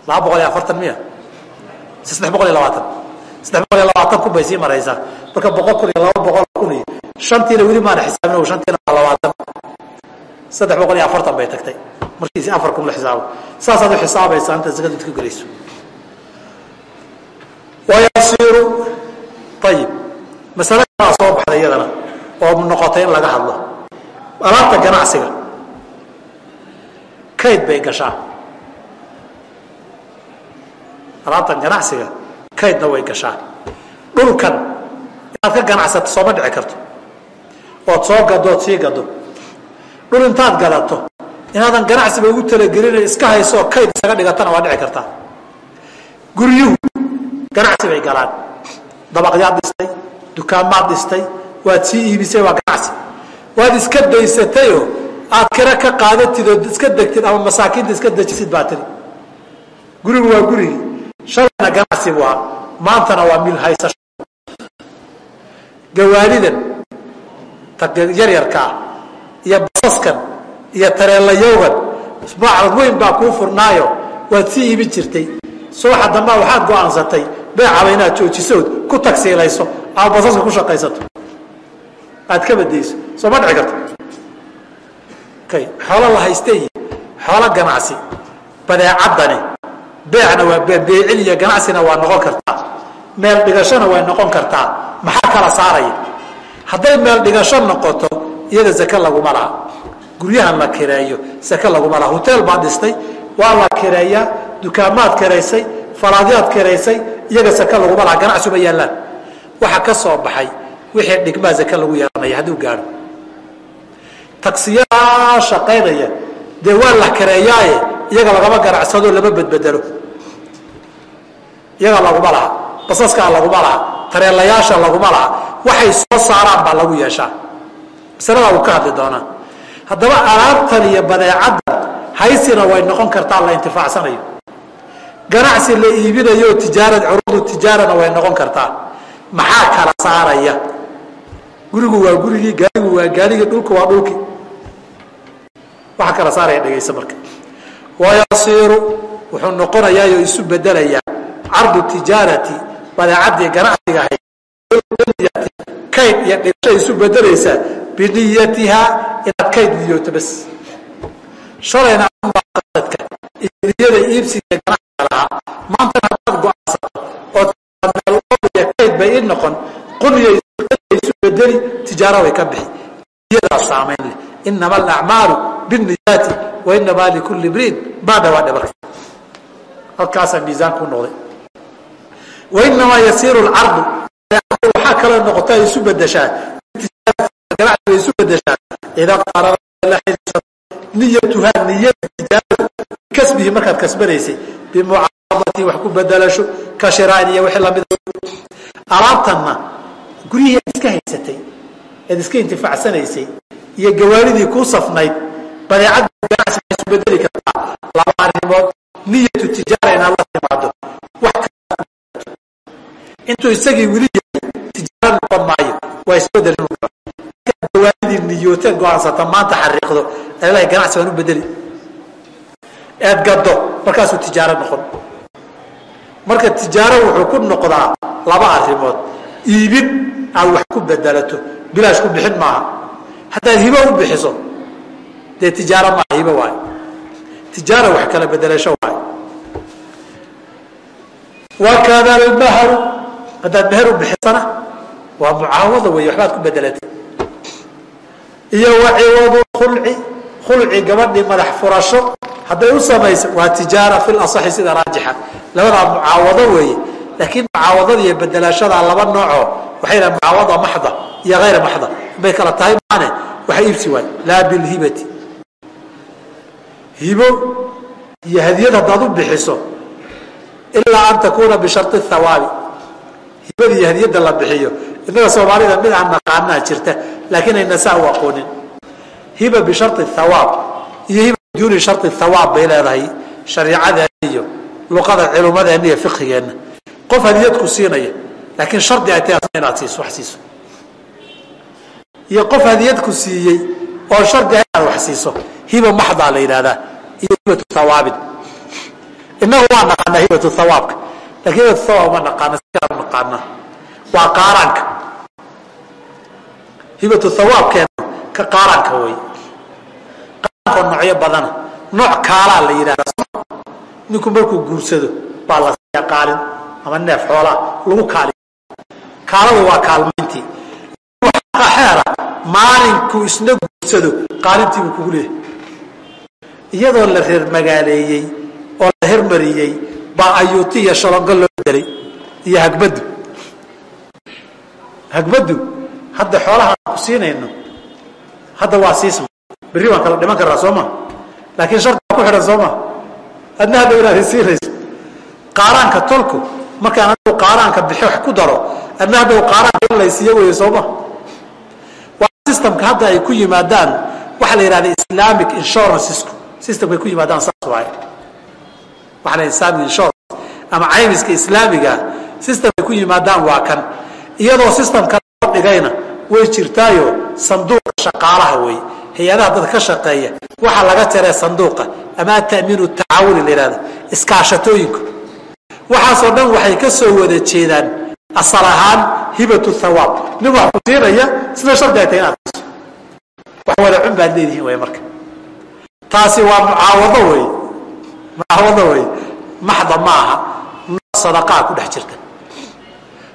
laba boqol iyo afartan miya? Saddex boqol iyo labaatan. Saddex boqol iyo labaatan kun bay sii maraysaa marka boqol kun iyo laba boqol kun iyo shantiina weli maana xisaabin shantiina waa labaatan. Saddex boqol iyo afartan bay tagtay. Markiisi afar kun la xisaabo. Saasaad u xisaabaysaa inta zakada idka gelayso. Wayasiiru ayib masale kalaa soo baxday iyadana oo noqotay in laga hadlo alaabta ganacsiga. Kayd bay gashaa. Alaabtan ganacsiga kaydna way gashaa. Dhulkan inaad ka ganacsato sooma dhici karto. Ood soo gado ood sii gado. Dhul intaad gadato inaadan ganacsiba ugu talagelina iska hayso oo kayd isaga dhigatana waa dhici kartaa. Guryuhu ganacsi bay galaan. Dabaqyaad dhistay dukaamaad dhistay waad sii iibisay waa ganacsi waad iska daysatayoo aad kira ka qaadatid oo iska degtid ama masaakiinta iska dejisid baa tiri. Gurigu waa gurigii shalayna ganacsi buu ahaa maantana waa mil haysasho gawaanidan yaryarkaa iyo basaskan iyo tareelayowgan macrad weyn baa kuu furnaayo. Waad sii iibin jirtay. Subaxa dambaa waxaad go'aansatay. Beecaba inaad joojisood ku tagsiilayso. Ama basaska ku shaqaysato aad ka badayso soo ma dhici karto. Kay xoolo la haystay xoolo ganacsi badeecaddani beecna waa beecin iyo ganacsina waa noqon kartaa meel dhigashona way noqon kartaa maxaa kala saaraya hadday meel dhigasho noqoto iyada zake laguma laha guryahan la kireeyo zake laguma laha hoteel baad dhistay waa la kireeyaa dukaamaad kiraysay falaadyaad kiraysay iyaga zake laguma laha ganacsuma yaallaan waxa ka soo baxay wixii dhigmaa zake lagu yeelanaya hadduu gaadho. Tagsiyaa shaqaynaya dee waa la kireeyaaye iyaga lagama ganacsado lama bedbedelo. Iyaga laguma laha basaskaa laguma laha tareelayaasha laguma laha waxay soo saaraan baa lagu yeeshaa. Masaladaa wuu ka hadli doonaa. Haddaba alaabtan iyo badeecaddan haysina way noqon kartaa la intifaacsanayo ganacsi la iibinayo tijaarad curudu tijaarana way noqon kartaa. Maxaa kala saaraya gurigu waa gurigii gaarigu waa gaarigii dhulku waa dhulkii waxaa kala saaraya dhegaysa marka. Wayasiiru wuxuu noqonayaa oo isu bedelayaa cardu tijaarati badeecadii ganacsiga ahayd. Kayd iyo dhigasho isu bedelaysaa biniyatihaa inaad kayd niyooto bas shalayna qasadka iyo niyada iibsiga ganacsiga lahaa maantana hadaad go'aansato oo meeloobiya kayd bay i noqon quniya isu bedeli tijaaro way ka bixi. Niyadaa saamayn leh. Inama alacmaalu biniyaati wa inamaa likulli mriin baa dhawaadhe marka halkaasaa miisaanku noqday. Wainamaa yasiiru lcardu waxaa kaloo noqota isu bedeshaa isu bedeshaa idaa niyatuhaa niyada tijaarada kasbihi markaad kasbanaysay. Bimucaadati wax ku bedelasho ka iyo wixii la mid alaabtanna guryihii aad iska haysatay ead iska intifaacsanaysay iyo gawaanidii kuu safnayd badeecadda ganacsiga isu bedeli kartaa laba arrimood niyatu tijaara inaad la timaado. Intuu isagii weli yahay tijaaro noqon maayo waa isbeddel dawaanidii niyooteen go'aansata maanta xariiqdo ilahay ganacsi baan u bedeli eed gaddo markaasuu tijaaro noqon. Marka tijaaro wuxuu ku noqdaa laba arrimood. Iibin aad wax ku bedelato bilaash ku bixin maaha. Haddaad hibo u bixiso dee tijaaro maaha hibo waayo tijaara wax kala bedelasho waayo wakada almahru haddaad meher u bixisana waa mucaawada wey waxbaad ku bedelatay. Iyo waciwadu khulci khulci gabadhii madax furasho hadday u samayso waa tijaara fi lasaxi sida raajixa. Labadaa mucaawado weeye laakiin mucaawadada iyo bedelashada laba nooco waxay dhaha mucaawada maxda iyo hayra maxda bay kala tahay maane waxa iibsi waay laa bilhibati hibo iyo hadiyad haddaad u bixiso ilaa an takuuna bishari hawaabi hibada iyo hadiyadda la bixiyo innaga soomaalida mid aan naqaanaa jirta laakiin ayna saa u aqoonin. Hiba bishari hawaab iyo hiba biduuni shari hawaab bay leedahay shariicadeena iyo luqada culummadeenna iyo fiqigeenna qof hadiyad ku siinaya laakiin shardi ay tahay inaad siiso wax siiso. Iyo qof hadiyad ku siiyey oo shardi inaad wax siiso hiba maxdaa la yidhahdaa iyo hibatu hawaabin innagu waa naqaanaa hibatu hawaabka laakiin hibatu hawaab ma naqaana sikaa naqaanaa waa qaaraanka. Hibatu hawaabkeena ka qaaraanka wey qaaraanko noocyo badana nooc kaalaa la yidhahdaa ninku markuu guursado baa la siiya qaalin ama neef xoolaa lagu kaaliyo kaaladu waa kaalmayntii. Xeera maalinkuu isna guursado qaalintii buu kugu leeyahay. Iyadoo la reer magaaleeyey oo la hermariyey baa ayuuti iyo shalongo loo bedelay iyo hagbaddu. Hagbaddu hadda xoolaha ku siinayno hadda waa siisma berri waan kala dhiman karaa soo ma? Laakiin shardi baa ku xidhan soo ma? Adna hadda inaad siinayso. Qaaraanka tolku markaan anigu qaaraanka bixi wax ku daro adna hadda qaaraanka in laysiiyo weeye soo ma waa systemka hadda ay ku yimaadaan waxaa la yidhahda islamic insurancesku systemkay ku yimaadaan saas waaye. Waxaa la islamic insurance ama caymiska islaamiga systemkay ku yimaadaan waa kan. Iyadoo systemka loo dhigayna way jirtaayo sanduuqa shaqaalaha wey hay'adaha dadka ka shaqeeya waxaa laga jaree sanduuqa. Ama atamiinu tacaawuni la yihahdo iskaashatooyinku waxaasoo dhan waxay ka soo wada jeedaan asal ahaan hibatu hawaab nin wax ku siinaya sida shardi ay tahay inaad siiso wax wada cun baad leedihiin wey marka. Taasi waa mucaawado wey mucaawado wey maxda ma aha. Sadaqaa ku dhex jirta.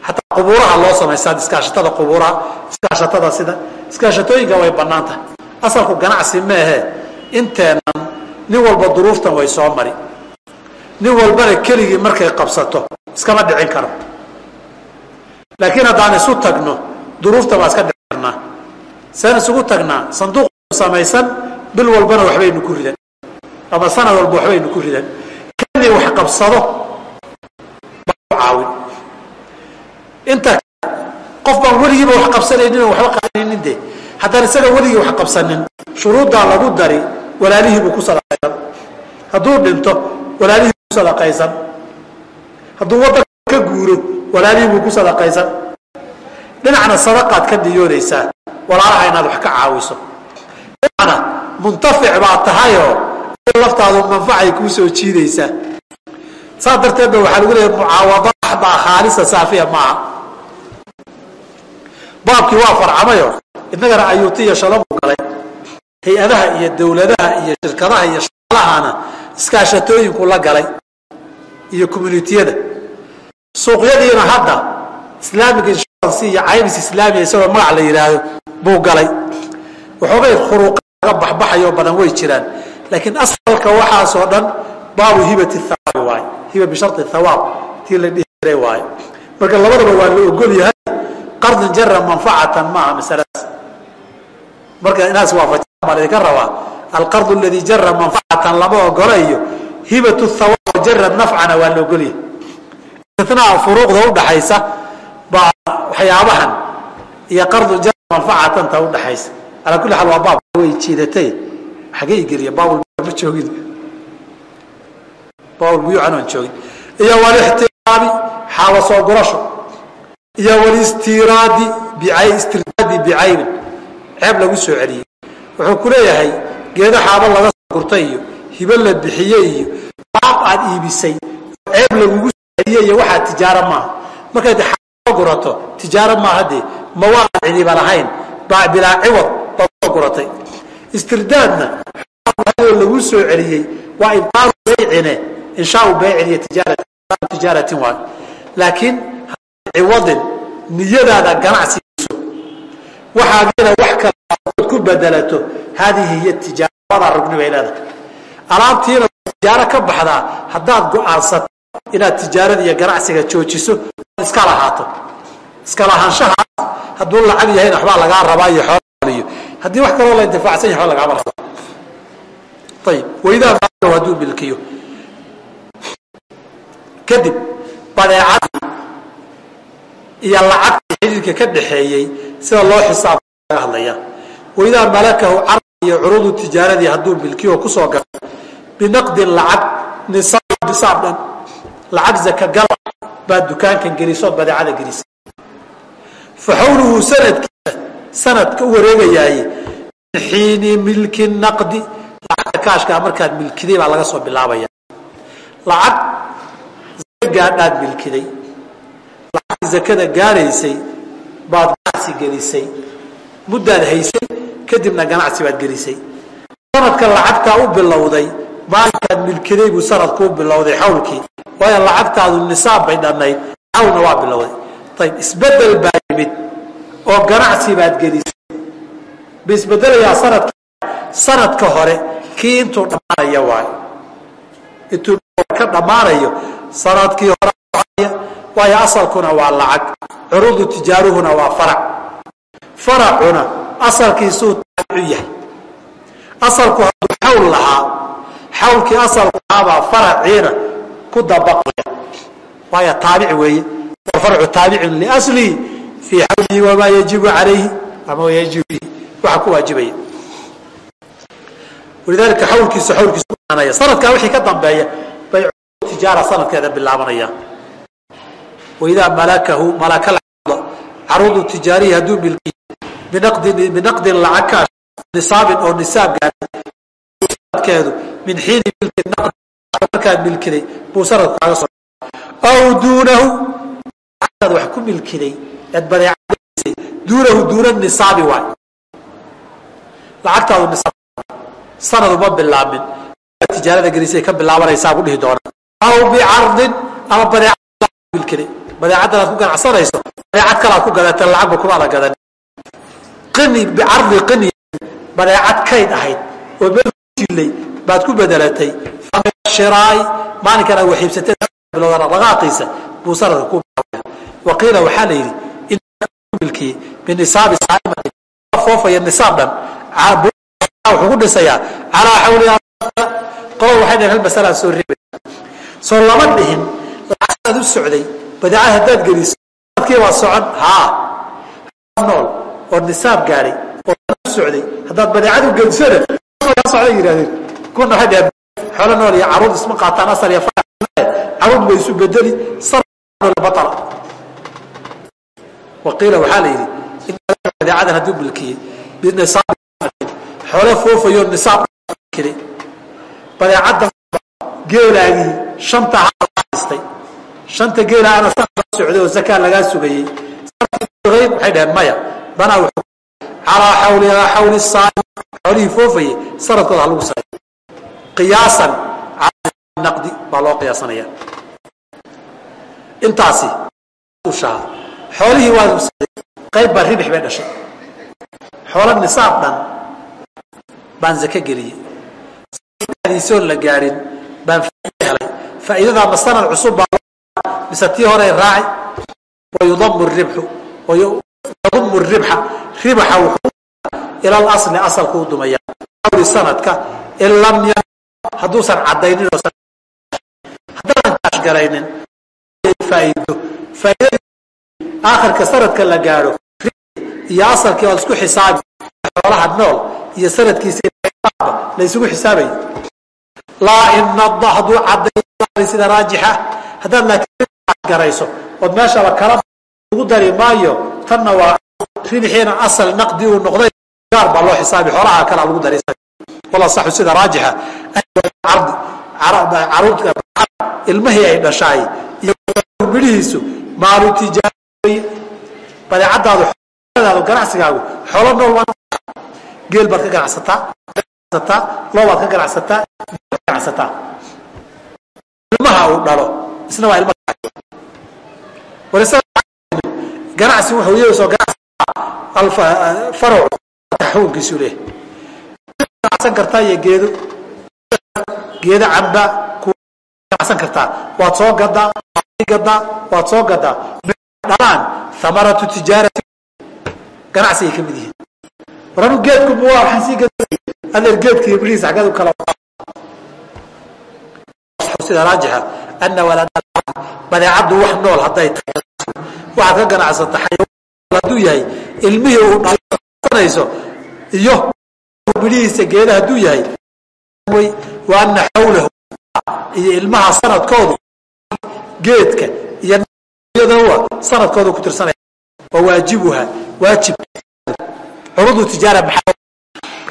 Xataa qubuuraha loo samaysta iskaashatada qubuuraha iskaashatada sida iskaashatooyinka way bannaan tahay asalku ganacsi meehe inteenan nin walba duruuftan way soo mari nin walbana keligii markay qabsato iskama dhicin karo. Laakiin haddaan isu tagno duruufta baa iska dhici karnaa. Saan isugu tagnaa sanduuq samaysan bil walbana waxbaynu ku ridan. Ama sanad walba waxbaynu ku ridan. Kanii wax qabsado baa caawin. Inta qof baan weligiiba wax qabsanaynin oo waxba qabanaynin de haddaan isaga weligii wax qabsanin shuruuddaa lagu dari walaalihii buu ku sadaqaysan hadduu dhinto ku sadaqaysan hadduu waddanka ka guuro walaalihii buu ku sadaqaysan dhinacna sadaqaad ka niyoonaysaa walaalaha inaad wax ka caawiso. Dhinacna muntafic baa tahayoo laftaadu manfacay kuu soo jiidaysaa saas darteed ba waxaa lagu leeyahay mucaawado axdaa khaalisa saafiya maaha. Baabkii waa farcamayo innagana ayuuti iyo shalabu galay. Hay'adaha iyo dowladaha iyo shirkadaha iyo shaqalahana iskaashatooyinku la galay iyo communitiyada suuqyadiina hadda islamic insurance iyo caymis islaamiya isagoo magac la yidhaahdo buu galay. Waxoogay khuruuqa laga baxbaxayoo badan way jiraan. Laakiin asalka waxaasoo dhan baabu hibati hawaabi waaye. Hiba bishari hawaab tii la dhihi jiray waaye. Marka labadaba waa la ogol yahay qardin jara manfacatan maaha masaladaas marka inaas waafajiyaan baa laydinka rabaa. Alqardu aladii jara manfacatan lama ogola iyo hibatu hawaab jara nafcana waa la ogolyahay istinaa furuuqda udhaxaysa baa waxyaabahan iyo qardu jara manfacatanta udhaxaysa alaa kulli xaal waa baab way jiidatay xagee geliya baabul ma joogin baabul buyuucan aan joogin iyo walixtiraabi xaaba soo gurasho iyo walistiraadi istirdaadi bicaybin ceeb lagu soo celiyey wuxuu ku leeyahay geedo xaabo laga soo gurtay iyo hibo la bixiyey iyo baab aad iibisay ceeb lagugu iyo waxaa tijaaro maaha markayd xaabo gurato tijaaro maaha dee ma waaad cidiba lahayn. Baa bilaa ciwad baad soo guratay. Istirdaadna lagu soo celiyey waa ibtaalu baycine inshaau baycin iyo tijaaratin waay laakiin ciwadin niyadaada ganacsigiiso waxaadina wax kale ku bedelato haadihi hiy tijaarada rugni bay leedahay. Alaabtiina tijaaro ka baxdaa haddaad go'aansato inaad tijaarada iyo ganacsiga joojiso iska lahaato. Iska lahaanshahaas hadduu lacag yahayna waxbaa lagaa rabaa iyo xooliyo haddii wax kaloo la intifaacsan yahay lagaama raba ayib waydaa hadduu milkiyo. Kadib badeecadii iyo lacagtii xidhiirka ka dhaxeeyey sida loo xisaab laga hadlaya. Waidaa malakahu cardi iyo curudu tijaaradii hadduu milkiyo ku soo galo binaqdin lacag nisaab dhan lacag zakagala baad dukaankan gelisood badeecada gelisay fa sanadkiisa sanadka u wareegayaaye min xiini milki naqdi lacagta kaashkaa markaad milkiday baa laga soo bilaabaya lacag gaadhaad milkiday lacag zakada gaadhaysay baad ganacsi gelisay muddaad haysay kadibna ganacsi baad gelisay sanadka lacagtaa u bilowday maalinkaad milkiday buu sanadku u bilowday xawlkii. Waayo lacagtaadu nisaab bay dhannayd xawlna waa bilowday. Ayb isbeddel baa yimid oo ganacsi baad gelisay bisbedelayaa sanadka sanadka hore kii intuu dhammaanaya waayo. Intuu ka dhammaanayo sannadkii hore waayo asalkuna waa lacag curudu tijaaruhuna waa farac. Faracuna asalkiisuu taabicu yahay. Asalku hadduu xawl lahaa xawlkii asalku ahaabaa faraciina ku dabaqaya. Waayo taabic weeye. Farcu taabicun liaslihi fii xawlihi wamaa yajibu calayhi ama yajibu waxa ku waajibaya. Walidaalika xawlkiisu xawlkiisu kuanaya sanadkaa wixii ka dambeeya bay tijaara sanadkeeda bilaabanayaan. Waidaa malakahu malaka carudu tijaarihi hadduu milkiyo binaqdin binaqdin lacag kaash nisaabin oo nisaab gaadhay sanadkeedu min xiini milki naqdi markaad milkiday buu sanadku kaaga soo aw duunahu lacagtaad wax ku milkiday eed badeecadaysay duunahu duuna nisaabi waay. Lacagtaadu nisaab sanad uma bilaamin. Tijaarada gelisay ka bilaabanaysaa ku dhihi doonaa. Aw bicardin ama badeecad milkiday ku ganacsanayso badeecad kalaad ku gadata lacagba kumaada gadan. Qini bicardi qini badeecad kayd ahayd oo meel jilay baad ku bedelatay shiraai maalinkan aad waxiibsatay bilowda dhaqdhaqaaqiisa buu sanadka ku bilaabaya waqiila waxaa la yidhi in milkiyey binisaabi saaimatin foofaya nisaab dhan wuxuu ku dhisayaa calaa xawliha qolo waxay dhaheen hal masalaa soo reebay soo lama dhihin lacagtaad u socday badeecad haddaad geliso sannadkii waa socon haa nool oo nisaab gaadhay oo u socday haddaad badeecad u gelisana socda yidhahdeen kuna waxay xoolo nool iyo caruud isma qaataan asal iyo caruud bay isu bedeli sanad batala waqiila waxaa la yidhi in badeecadan hadduu milkiyey xoolo foofayo nisaab badeecadda geelaagii shanta haistay shanta geelaana sanadka socday oo zakaa lagaa sugayey. Waxay dhaheen maya wuxuu calaa xawlihaa xawli saali xoolihii foofayey sanadkooda ha lagu saray qiyaasan naqdi baa loo qiyaasanaya intaasi xoolihii waa qayb baa ribix bay dhashay. Xoolo nisaab dhan baan zake geliyey. Diisoon la gaadhin baan helay. Faa'iidadaa ma sanad cusub baa mise tii horey raaci wayudamu ribxu. Yadumu ribxa. Ribaxa wuxuu ila alasli asalku u dumaya sanadka in lam hadduusan caddaynin oo haddaanan kaashgaraynin faa'iido faa'iidadii aakhirka sanadka la gaadho iyo asalkii ood isku xisaabi xoolaha nool iyo sanadkiisa la xisaabay laa inada hadduu caday sida raajixa. Haddaad laakiin garayso ood meeshaba kala ugu dari maayo tanna waa ribixiina asal naqdi uu noqday gaar baa loo xisaabi xoolaha kalaa lagu daray wala saxu sida raajixa ilmihii ay dhashaay iyo midhihiisu maalu tijaara badeecadaadu daadu ganacsigaagu xoolo nool geel baad ka ganacsataa loobaad ka ganacsataa ganacsataa ilmaha uu dhalo isna waa ilma ganacsi wuxuu yeesoo ganacsi. Farac xukunkiisu leeyahay ganacsan kartaa iyo geedo geedo camba ku ganacsan kartaa. Waad soo gadaa gadaa waad soo gadaa dhalaan amaratu tijaarati. Ganacsi ay ka mid yihiin. War anu geedku ma waa waxaan sii gaday adeer geedka bidhiisa xaggeed u kala sida raajixa ana walada badeecaddu wax nool hadday tahay. Waxaad ka ganacsata xayawaan. Hadduu yahay ilmihii uu dhalanayso iyo bidhihiisa geeda hadduu yahay wa ana xawlahu iyo ilmaha sanadkoodu geedka iyo sanadkooda ku tirsanaya wa waajibuha waajib. Curudu tijaara maxaa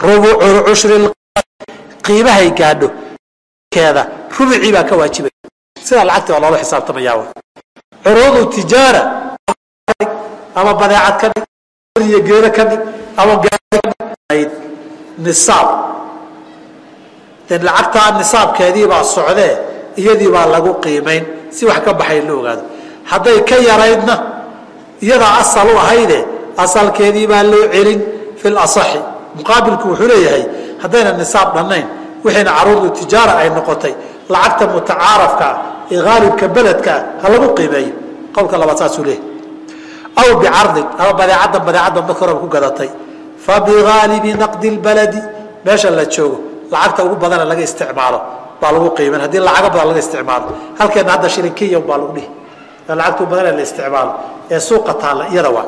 rubucu cushri qiimahay gaadho keeda rubicii baa ka waajibaya sidaa lacagta waa loola xisaabtamayaa curudu tijaara ama badeecad ka dhig iyo geedo ka dhig ama nisaab. De lacagtaa nisaabkeedii baa socdee iyadii baa lagu qiimayn si wax ka baxay la ogaado. Hadday ka yaraydna iyadaa asal u ahayde asalkeedii baa loo celin fi lasaxi muqaabilku wuxuu leeyahay haddayna nisaab dhannayn wixiina caruurdu tijaara ay noqotay lacagta mutacaarafkaa ee haalibka beledkaa ha lagu qiimeeyo. Qowlka labaad saasuu leeyahay. Aw bicardin ama badeecaddan badeecaddan marka horeba ku gadatay fa bihaalibi naqdi lbaladi meesha la joogo lacagta ugu badana laga isticmaalo baa lagu qiiman haddii lacago badan laga isticmaalo halkeena hadda shilin kenya baa lagu dhihi lacagta ugu badana la isticmaalo ee suuqa taalla iyada waa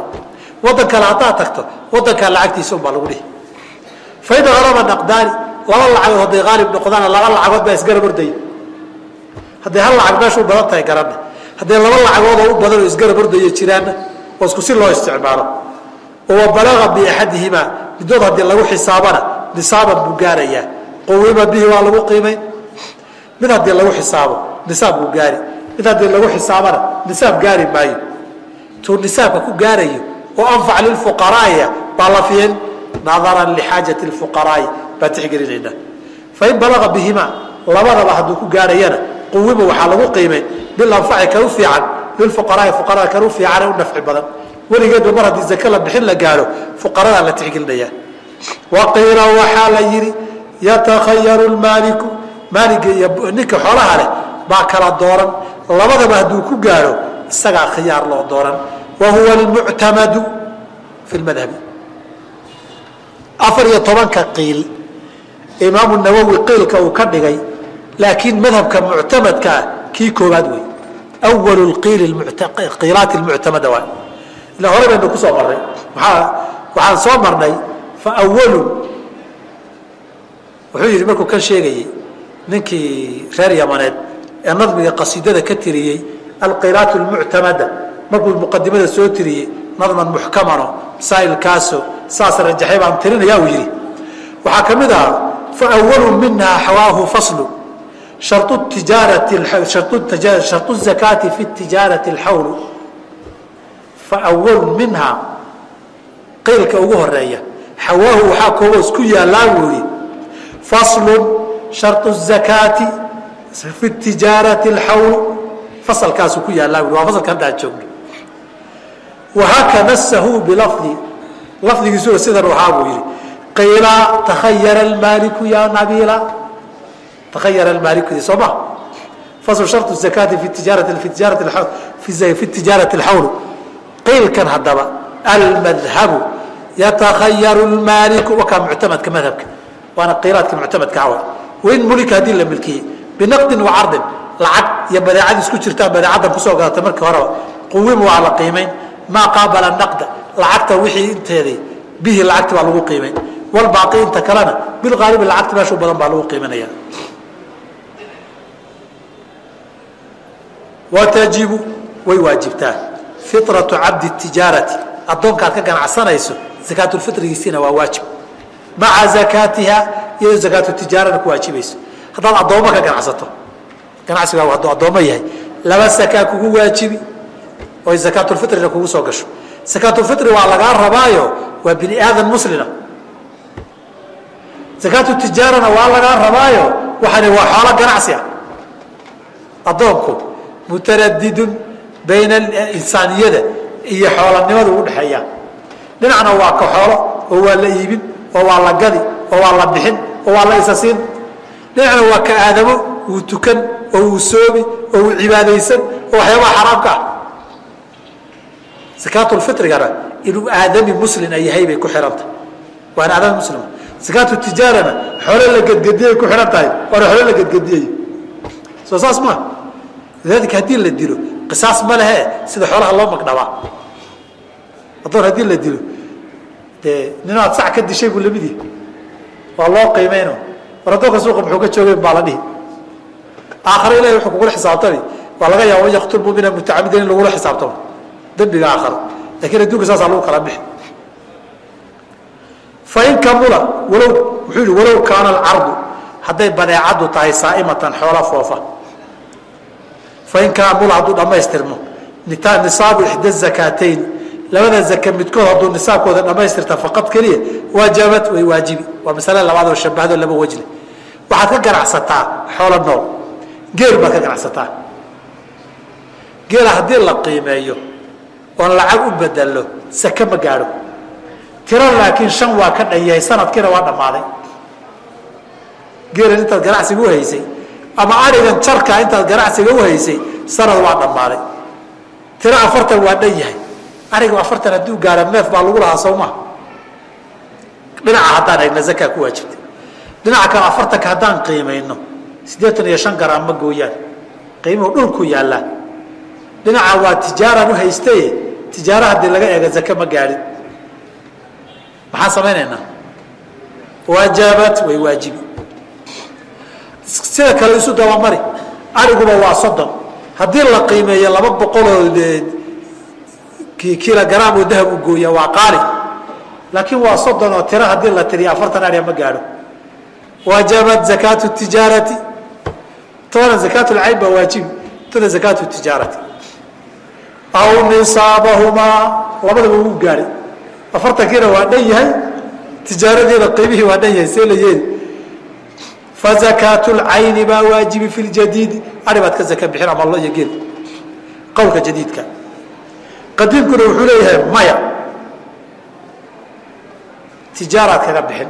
wadan kale haddaad tagto wadankaa lacagtiisa unbaa lagu dhihi faida haraba naqdaani laba lacagood hadday haalib noqdaan laba lacagood baa isgarab ordaya hadday hal lacag meesha u badan tahay garanna hadday laba lacagoodoo u badan oo isgarab ordaya jiraanna oo isku si loo isticmaalo oo balaga biaxadihimaa midood haddii lagu xisaabana nisaaban buu gaarayaa qawima bihi waa lagu qiimayn mid haddii lagu xisaabo nisaab buu gaari. Mid haddii lagu xisaabana nisaab gaari maayo. Tuu nisaabka ku gaarayo oo anfac lilfuqaraaya baa la fiin nadaran lixaajati lfuqaraai baa tixgelinaynaa fain balaga bihimaa labadaba hadduu ku gaarayana quwima waxaa lagu qiimayn bilanfaci kan u fiican lilfuqaraai fuqarada kan u fiican ee u nafci badan weligeedba mar haddii zake la bixin la gaaro fuqaradaa la tixgelinayaa waqiila waxaa la yidhi yatakhayaru lmaaliku maaliga iyo ninka xoolaha leh baa kala dooran. Labadaba hadduu ku gaaro isagaa khiyaar loo dooran. Wa almuctamadu fi lmadhabi afar iyo tobanka qiil imaamu nawowi qiilka uu ka dhigay laakiin madhabka muctamadkaa kii koobaad wey awalu qiilaati muctamada waay ila hore baynu ku soo marnay maa waxaan soo marnay fa wuxuu yidhi markuu kan sheegayey ninkii reer yamaneed ee nadmiga qasiidada ka tiriyey alqiiraat lmuctamada markuu muqadimada soo tiriyey nadman muxkamano masaa'ilkaaso saas rajaxay baan tirinaya uu yidhi waxaa ka mid ahaa fa awalu xawaahu faslu sharu tijaarati sharu zakaati fi tijaarati alxawlu fa awalu minhaa qiilka ugu horreeya xawaahu waxaa koobo isku yaallaa yidhi faslun sharu zakaati fi tijaarati alxawlu fasalkaasuu ku yaallaa bui waa fasalka hadda joogno. Wahaka nasahu bilafdi. Lafdigiisuna sidan waxaa buu yidhi. Qiila takhayara almaaliku ya nabiila. Takhayara almaalikudi soo ma? Fasl sharu zakaati fi tijaarati fi tijaarati alxawlu qiilkan haddaba almadhabu yatakhayaru lmaaliku wakaa muctamadka madhabka waana qiiraadka muctamadka awa wain mulika haddii la milkiyey binaqdin wa lacag iyo badeecad isku jirtaa badeecaddan ku soo gadatay markii horeba quwima waa la qiimayn maa qaabala naqda lacagta wixii inteedii bihi lacagti baa lagu qiimayn walbaaqi inta kalena bilqaalibi lacagta meeshu badan baa lagu qiimanaya watajibu way waajibtaa firatu cabdi tijaarati. Addoonkaad ka ganacsanayso zakaatulfitrigiisiina waa waajib. Maca zakaatiha iyadoo zakaatu tijaarana ku waajibayso haddaad addoommo ka ganacsato ganacsigaagu hadduu addoommo yahay laba sakaa kugu waajibi oy zakaatulfitrina kugu soo gasho. Zakaatulfitri waa lagaa rabaayo waa bini aadan muslina zakaatu tijaarana waa lagaa rabaayo waxani waa xoolo ganacsi ah. Addoonku mutaradidun bayna insaaniyada iyo xoolanimada u dhexeeya. Dhinacna waa ka xoolo oo waa la iibin oo waa la gadi oo waa la bixin oo waa la isasiin dhinacna waa ka aadamo uu tukan oo uu soomi oo uu cibaadaysan oo waxyaabaha xaraamka ah. Akaatulfitrigana inuu aadami muslina yahay bay ku xihanta waana aadami muslima akaatu tijaarana xoolo la gedgediyay ku xihan tahay waana xoolo la gedgediyay soo saas maa lidaalika haddii la dilo qisaas ma lehe sida xoolaha loo magdhabaa addoon haddii la dilo dee ninaad sac ka dishay buu la mid waa loo qiimeyno war addoonka suuqa muxuu ka joogeen baa la dhihi. Aakhare ilahi wuxuu kugula xisaabtami. Waa laga yaaba an mumina mutacamidan in lagula xisaabtamo. Dembiga aakhare. Lakiin adduunka saasaa lagu kala bixi. Fain kamula walow wuxuu yihi walow kaana alcardu hadday badeecaddu tahay saa'imatan xoola foofa fain kaamula hadduu dhammaystirmo. Nisaabu ixda zakaatayn labada zaka midkood hadduu nisaabkooda dhammaystirta faqad keliya waajabat way waajibi. Waa masale labaad oo shabahdo laba wejle waxaad ka ganacsataa xoolo nool. Geel baad ka ganacsataa. Geela haddii la qiimeeyo oon lacag u bedelo sake ma gaadho. Tiro laakiin shan waa ka dhan yahay sanadkiina waa dhammaaday. Geelan intaad ganacsiga u haysay ama arigan jarka intaad ganacsiga u haysay sanad waa dhammaaday. Tiro afartan waa dhan yahay. Ariga afartan hadduu gaara neef baa lagu lahaa soo maha dhinaca haddaan eegna zakaa ku waajibtay. Dhinaca kale afartanka haddaan qiimayno siddeetan iyo shan garaam ma gooyaan. Qiimuhu dhulku yaallaa. Dhinaca waa tijaaraan u haystaye tijaara haddii laga eega zake ma gaadhin. Maxaan samaynaynaa? Waajabat way waajibi sida kale isu dabamari ariguba waa soddon. Haddii la qiimeeyo laba boqoloo kilogram oo dahab u gooya waa qaali. Laakiin waa soddon oo tiro haddii la tiriyo afartan arya ma gaadho. Waajabat zakaatu tijaarati. Tona zakaatu lcayn baa waajibi tona zakaatu tijaarati. Aw nisaabahumaa labadaba wuu gaadhay afartankiina waa dhan yahay. Tijaaradiina qiimihii waa dhan yahay see la yeeli fazakaatu lcayni baa waajibi fi ljadiidi ari baad ka zaka bixin amallo iyo geel qowlka jadiidka qadiimkuna wuxuu leeyahay maya tijaaraad kaga bixin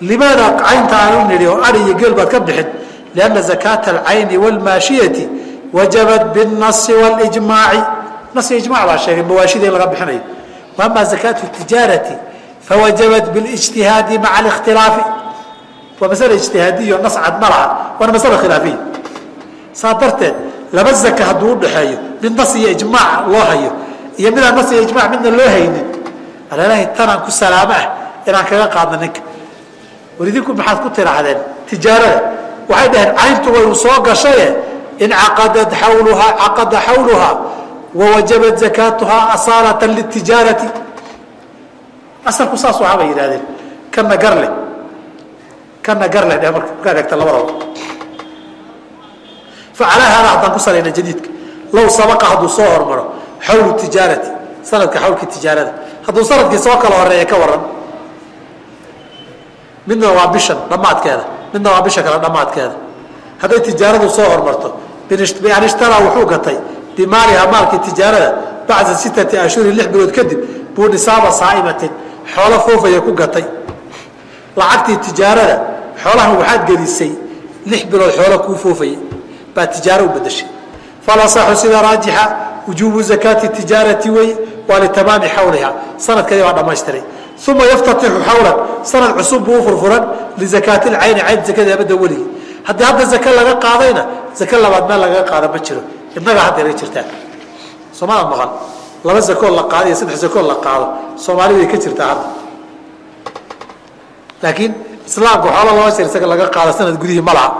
limaada caynta aan nidhi oo ari iyo geel baad ka bixin lianna zakaata alcayni waalmaashiyati wajabat biاnasi walijmaaci nas ijmac baa sheegay mawaashida laga bixinayo waama zakaatu tijaarati fawajabat biاlijtihaadi maca alikhtilaafi waa masale ijtihaadiyo nas cad ma laha waana masale khilaafiya saa darteed laba zaka hadduu udhaxeeyo mid nas iyo ijmaac loo hayo iyo midaan nas iyo ijmac midna loo haynin alalahi tanaan ku salaamo ah inaan kaga qaadno ninka. War idinku maxaad ku tidhaahdeen tijaarada waxay dhaheen cayntu way u soo gashaye incaqadad xawluhaa caqada xawluhaa wawajabat zakaatuhaa asaalatan litijaarati. Asalku saas waxaa bay yidhahdeen kana garle kana garle dheh marka markaad eegta labadaba facalaa haadaa haddaan ku salayna jadiidka. Low sabaqa hadduu soo hormaro. Xawlu tijaarati. Sanadka xawlkii tijaarada. Hadduu sannadkii soo kala horreeya ka waran midna waa bishan dhammaadkeeda midna waa bisha kale dhammaadkeeda hadday tijaaradu soo hormarto bian ishtaraa wuxuu gatay. Bimaaliha maalkii tijaarada bacda sittati ashhurin lix bilood kadib buu nisaaba saa'imatin xoolo foofaya ku gatay. Lacagtii tijaarada xoolahan waxaad gelisay lix bilood xoolo kuu foofaya baa tijaaro u bedeshay falasaxu sida raajixa wujuubu zakaati tijaarati wey waa litamaami xawliha sanadkeedi waa dhammaystiray. Uma yaftatixu xawlan sanad cusub buu u furfuran lizakaati lcayni cayn zakada abadda weligii haddii hadda zake laga qaadayna zake labaad meel lagaga qaada ma jiro. Idnagaa hadda ila jirtaa soomada maqan. Laba zakood la qaado iyo saddex zakood la qaado. Soomaaliday ka jirtaa hadda. Laakiin islaamka xoola laba shir isaga laga qaado sanad gudihii ma laha.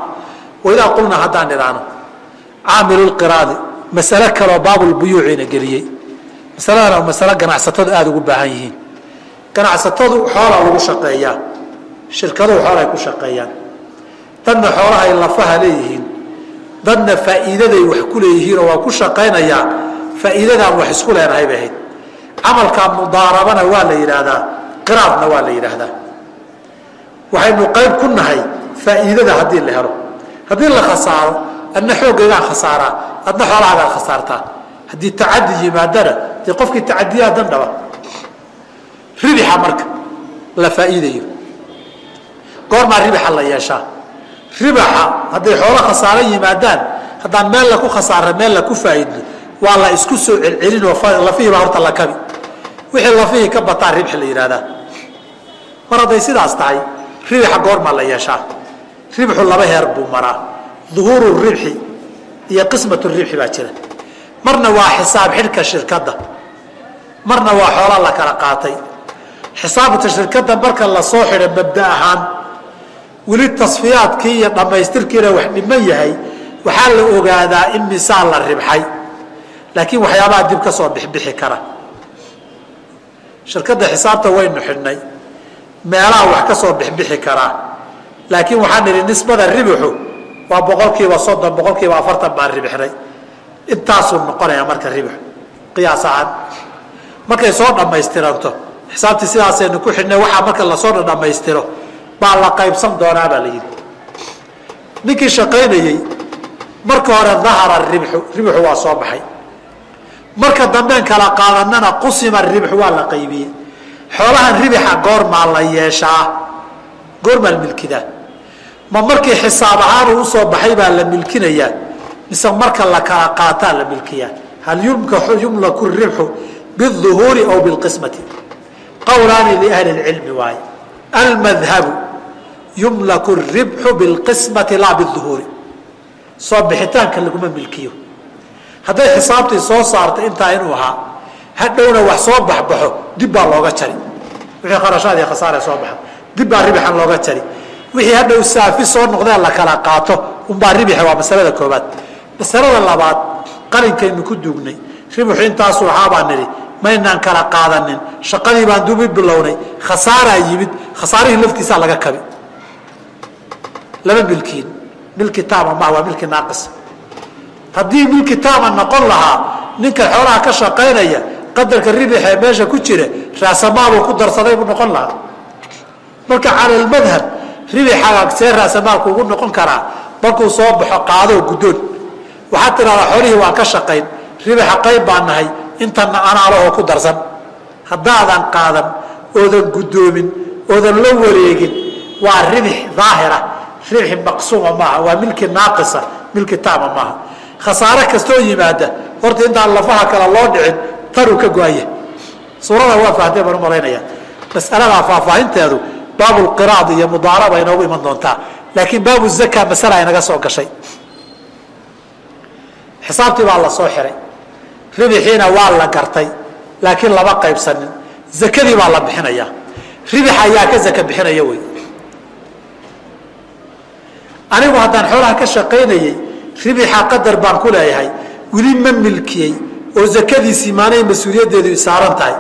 Waidaa qulnaa haddaan idhaano caamilu lqiraadi masale kaloo baabulbuyuuciina geliyey. Masaladana masalo ganacsatadu aada ugu baahan yihiin. Ganacsatadu xoolaa lagu shaqeeyaa. Shirkaduhu xoolaay ku shaqeeyaan. Dadna xoolahay lafaha leeyihiin. Dadna faa'iidaday wax ku leeyihiinoo waa ku shaqaynayaa faa'iidadaan wax isku leenahay bay ahayd. Camalkaa mudaarabana waa la yidhaahdaa. Qiraadna waa la yidhaahdaa waxaynu qayb ku nahay faa'iidada haddii la helo. Haddii la khasaaro adna xooggaygaan khasaaraa adna xoolahaagaan khasaartaa. Haddii tacadi yimaadana dee qofkii tacadiyaa dandhaba ribixa marka la faa'iidayo. Goormaa ribixa la yeeshaa. Ribaxa hadday xoolo khasaaro yimaadaan haddaan meel la ku khasaara meel la ku faa'iidno waa la isku soo celcelin oo lafihiibaa horta la kabi. Wixii lafihii ka bataa ribxi la yidhahdaa mar hadday sidaas tahay ribixa goormaa la yeeshaa. Ribxu laba heer buu maraa. Duhuuru ribxi iyo qismatu ribxi baa jira. Marna waa xisaab xidhka shirkadda. Marna waa xoola la kala qaatay. Xisaabta shirkadda marka la soo xidha mabda ahaan weli tasfiyaadkii iyo dhammaystirkiina wax dhiman yahay waxaa la ogaadaa in misaal la ribxay. Laakiin waxyaabaha dib ka soo bixbixi kara. Shirkadda xisaabta waynu xidhnay meelaha wax ka soo bixbixi karaa laakiin waxaan nidhi nisbada ribixu waa boqolkiiba soddon boqolkiiba afartan baan ribixnay. Intaasuu noqonayaa marka ribixu qiyaas ahaan markay soo dhammaystiranto xisaabtii sidaasaynu ku xidhnay waxaa marka la soo dhammaystiro baa la qaybsan doonaa baa la yidhi. Ninkii shaqaynayey marka hore dahara ribxu ribxu waa soo baxay. Marka dambeen kala qaadanana qusima ribxu waa la qaybiyey xoolahan ribixa goormaa la yeeshaa. Goormaa milkidaa ma markii xisaab ahaan uu u soo baxay baa la milkinayaa mise marka la kala qaataa la milkiyaa. Hal yumlaku ribxu biuhuuri aw bilqismati. Qawlaani liahli lcilmi waaye. Almadhabu yumlaku ribxu bilqismati laa biuhuuri soo bixitaanka laguma milkiyo. Hadday xisaabtii soo saartay intaa inuu ahaa hadhowna wax soo baxbaxo dib baa looga jari. Wixii kharashaad iyo khasaare soo baxa dib baa ribixan looga jari. Wixii hadhow saafi soo noqdee la kala qaato unbaa ribixi waa masalada koobaad masalada labaad qalinkaynu ku duugnay. Ribixu intaasuu ahaa baan nidhi maynaan kala qaadanin shaqadii baan dubi bilownay khasaaraa yimid khasaarihii laftiisaa laga kabi. Lama milkiin milki taama maha waa milki naaqis. Haddii milki taama noqon lahaa ninka xoolaha ka shaqaynaya qadarka ribixee meesha ku jira raasamaaluu ku darsaday buu noqon lahaa. Marka cala lmadhab ribixaga see raasamaalku ugu noqon karaa markuu soo baxo qaadoo guddoon. Waxaad tidhahdaa xoolihii waan ka shaqayn ribixa qayb baan nahay intana anaalahoo ku darsan. Haddaadan qaadan oodan guddoomin oodan la wareegin waa ribix daahira ribxi maqsuuma maaha waa milki naaqisa milki taama maaha. Khasaare kastoo yimaada horta intaan lafaha kale loo dhicin taruu ka go'aya. Suurada waa fahtay baan u malaynaya. Masaladaa faahfaahinteedu baabulqiraad iyo mudaaraba inoogu iman doontaa. Laakiin baabu zaka masala inaga soo gashay. Xisaabtii baa la soo xiray. Ribixiina waa la gartay laakiin lama qaybsanin. Zakadii baa la bixinayaa ribix ayaa ka zaka bixinaya wey. Anigu haddaan xoolaha ka shaqaynayey ribixa qadar baan ku leeyahay. Weli ma milkiyey oo zakadiisii maanay mas'uuliyaddeedu saaran tahay.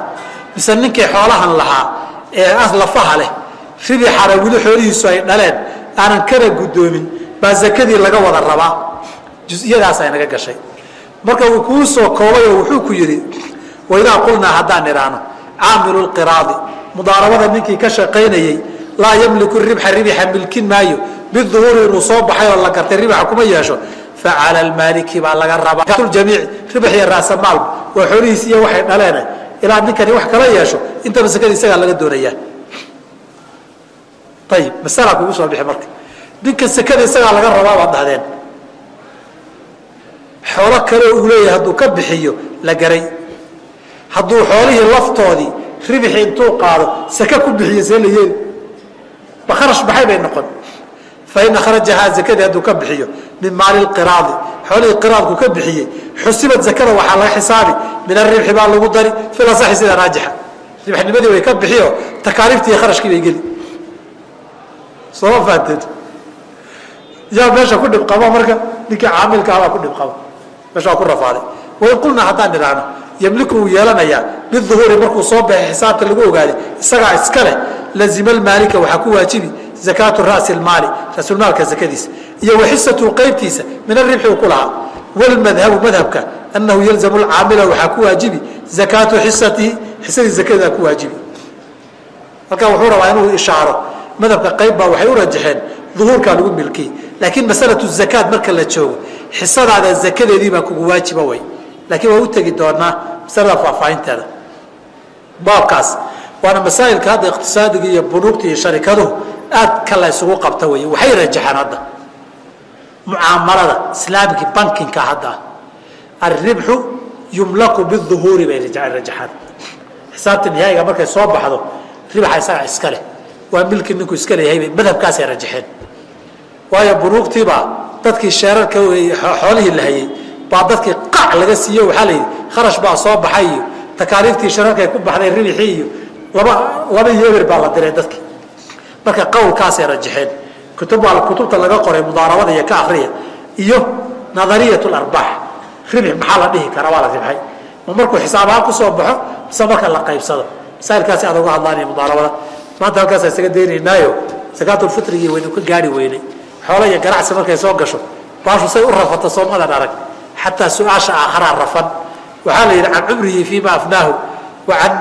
Mise ninkii xoolahan lahaa ee lafaha leh ribixana weli xoolihiisu ay dhaleen aanan kana guddoomin baa zakadii laga wada rabaa. Jusiyadaas ay naga gashay. Marka uu kuu soo koobay oo wuxuu ku yidhi waidaa qulnaa haddaan idhaahno caamilu lqiraadi mudaarabada ninkii ka shaqaynayey laa yamliku ribxa ribixa milkin maayo biduhuuri inuu soo baxay oo la gartay ribixa kuma yeesho facala lmaaliki baa laga rabaa. Jamiic ribx iyo raasamaal waa xoolihiis iyo waxay dhaleene. Ilaa ninkani wax kala yeesho intaba sakada isagaa laga doonayaa. Ayib masala kugu soo bixi marka. Ninkan sakada isagaa laga rabaa baad dhahdeen. Xoolo kale uu leeyahay hadduu ka bixiyo la garay. Hadduu xoolihii laftoodii ribixi intuu qaado saka ku bixiyo see la yeeli. Ma kharash baxay bay noqon fain akhrajahaa zakadii hadduu ka bixiyo min maali lqiraadi xoolihii qiraadku ka bixiyey xusibad zakada waxaa laga xisaabi min aribxi baa lagu dari filasaxi sida raajixa ribxnimadii way ka bixiyo takaaliiftii iyo kharashkii bay geli sooma fahanteed yaa meesha ku dhibqabo marka ninkii caamilka ah baa ku dhibqabo meesha waa ku rafaaday wain qulnaa haddaan idhaahno yamliku wuu yeelanayaa biduhuuri markuu soo baxay xisaabta lagu ogaaday isagaa iska leh lazima almaalika waxaa ku waajibi zakaatu ra'si lmaali raasulmaalka zakadiisa iyo waxisatu qaybtiisa min aribxi uu ku lahaa wlmadhabu madhabka anahu yalzamu lcaamila waxaa ku waajibi zakaatu xisatihi xisadii zakadaa ku waajibi halkaa wuxuu rabaa inuu ishaaro madhabka qayb baa waxay u rajaxeen duhuurkaa lagu milkiyey laakiin masalatu zakaat marka la joogo xisadaada zakadeedii baa kugu waajiba way laakiin waa u tegi doonaa masalada faahfaahinteeda baabkaas waana masaa'ilka hadda iqtisaadiga iyo bunuugta iyo sharikaduhu aad ka la isugu qabta wey waxay rajaxeen hadda. Mucaamalada islaamiki bankinka hadda. Alribxu yumlaku biduhuuri bay rajaxaan. Xisaabta nihaayiga markay soo baxdo ribaxa isaga iska leh. Waa milki ninku iska leeyahay bay madhabkaasay rajaxeen. Waayo bunuugtiibaa dadkii sheerarka xoolihii la hayey baa dadkii qac laga siiyo waxaa la yidhi kharash baa soo baxay iyo takaaliiftii shararkay ku baxday ribixii iyo laba laba iyo eber baa la diray dadkii marka qowlkaasay rajaxeen. Kutubta laga qoray mudaarabada iyo ka akriya iyo nadariyat larbaax ribix maxaa la dhihi karaa? Waa la ribxay ma markuu xisaabahaan ku soo baxo mise marka la qaybsado. Masaa'ilkaasi aad uga hadlaanaya mudaarabada. Maanta halkaasa isaga daynaynaayo sakaatulfitrigii waynu ka gaari weynay. Xoola iyo ganacsi markay soo gasho baashu say u rafato soomadan arag. Xataa su'aasha aakharaa rafan. Waxaa la yidhi can cumrihi fiima afnaahu wa can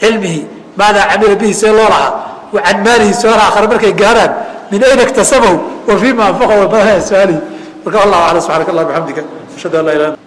cilmihi maadaa camila bihi see loo lahaa can maalihi su'aal aakhare markay gaaraan min ayna iktasabahu wa fiima anfaqahu wa maadaa su'aalihi marka wallahu aclam subxaanaka allah bixamdika ashhadu an laa ilaha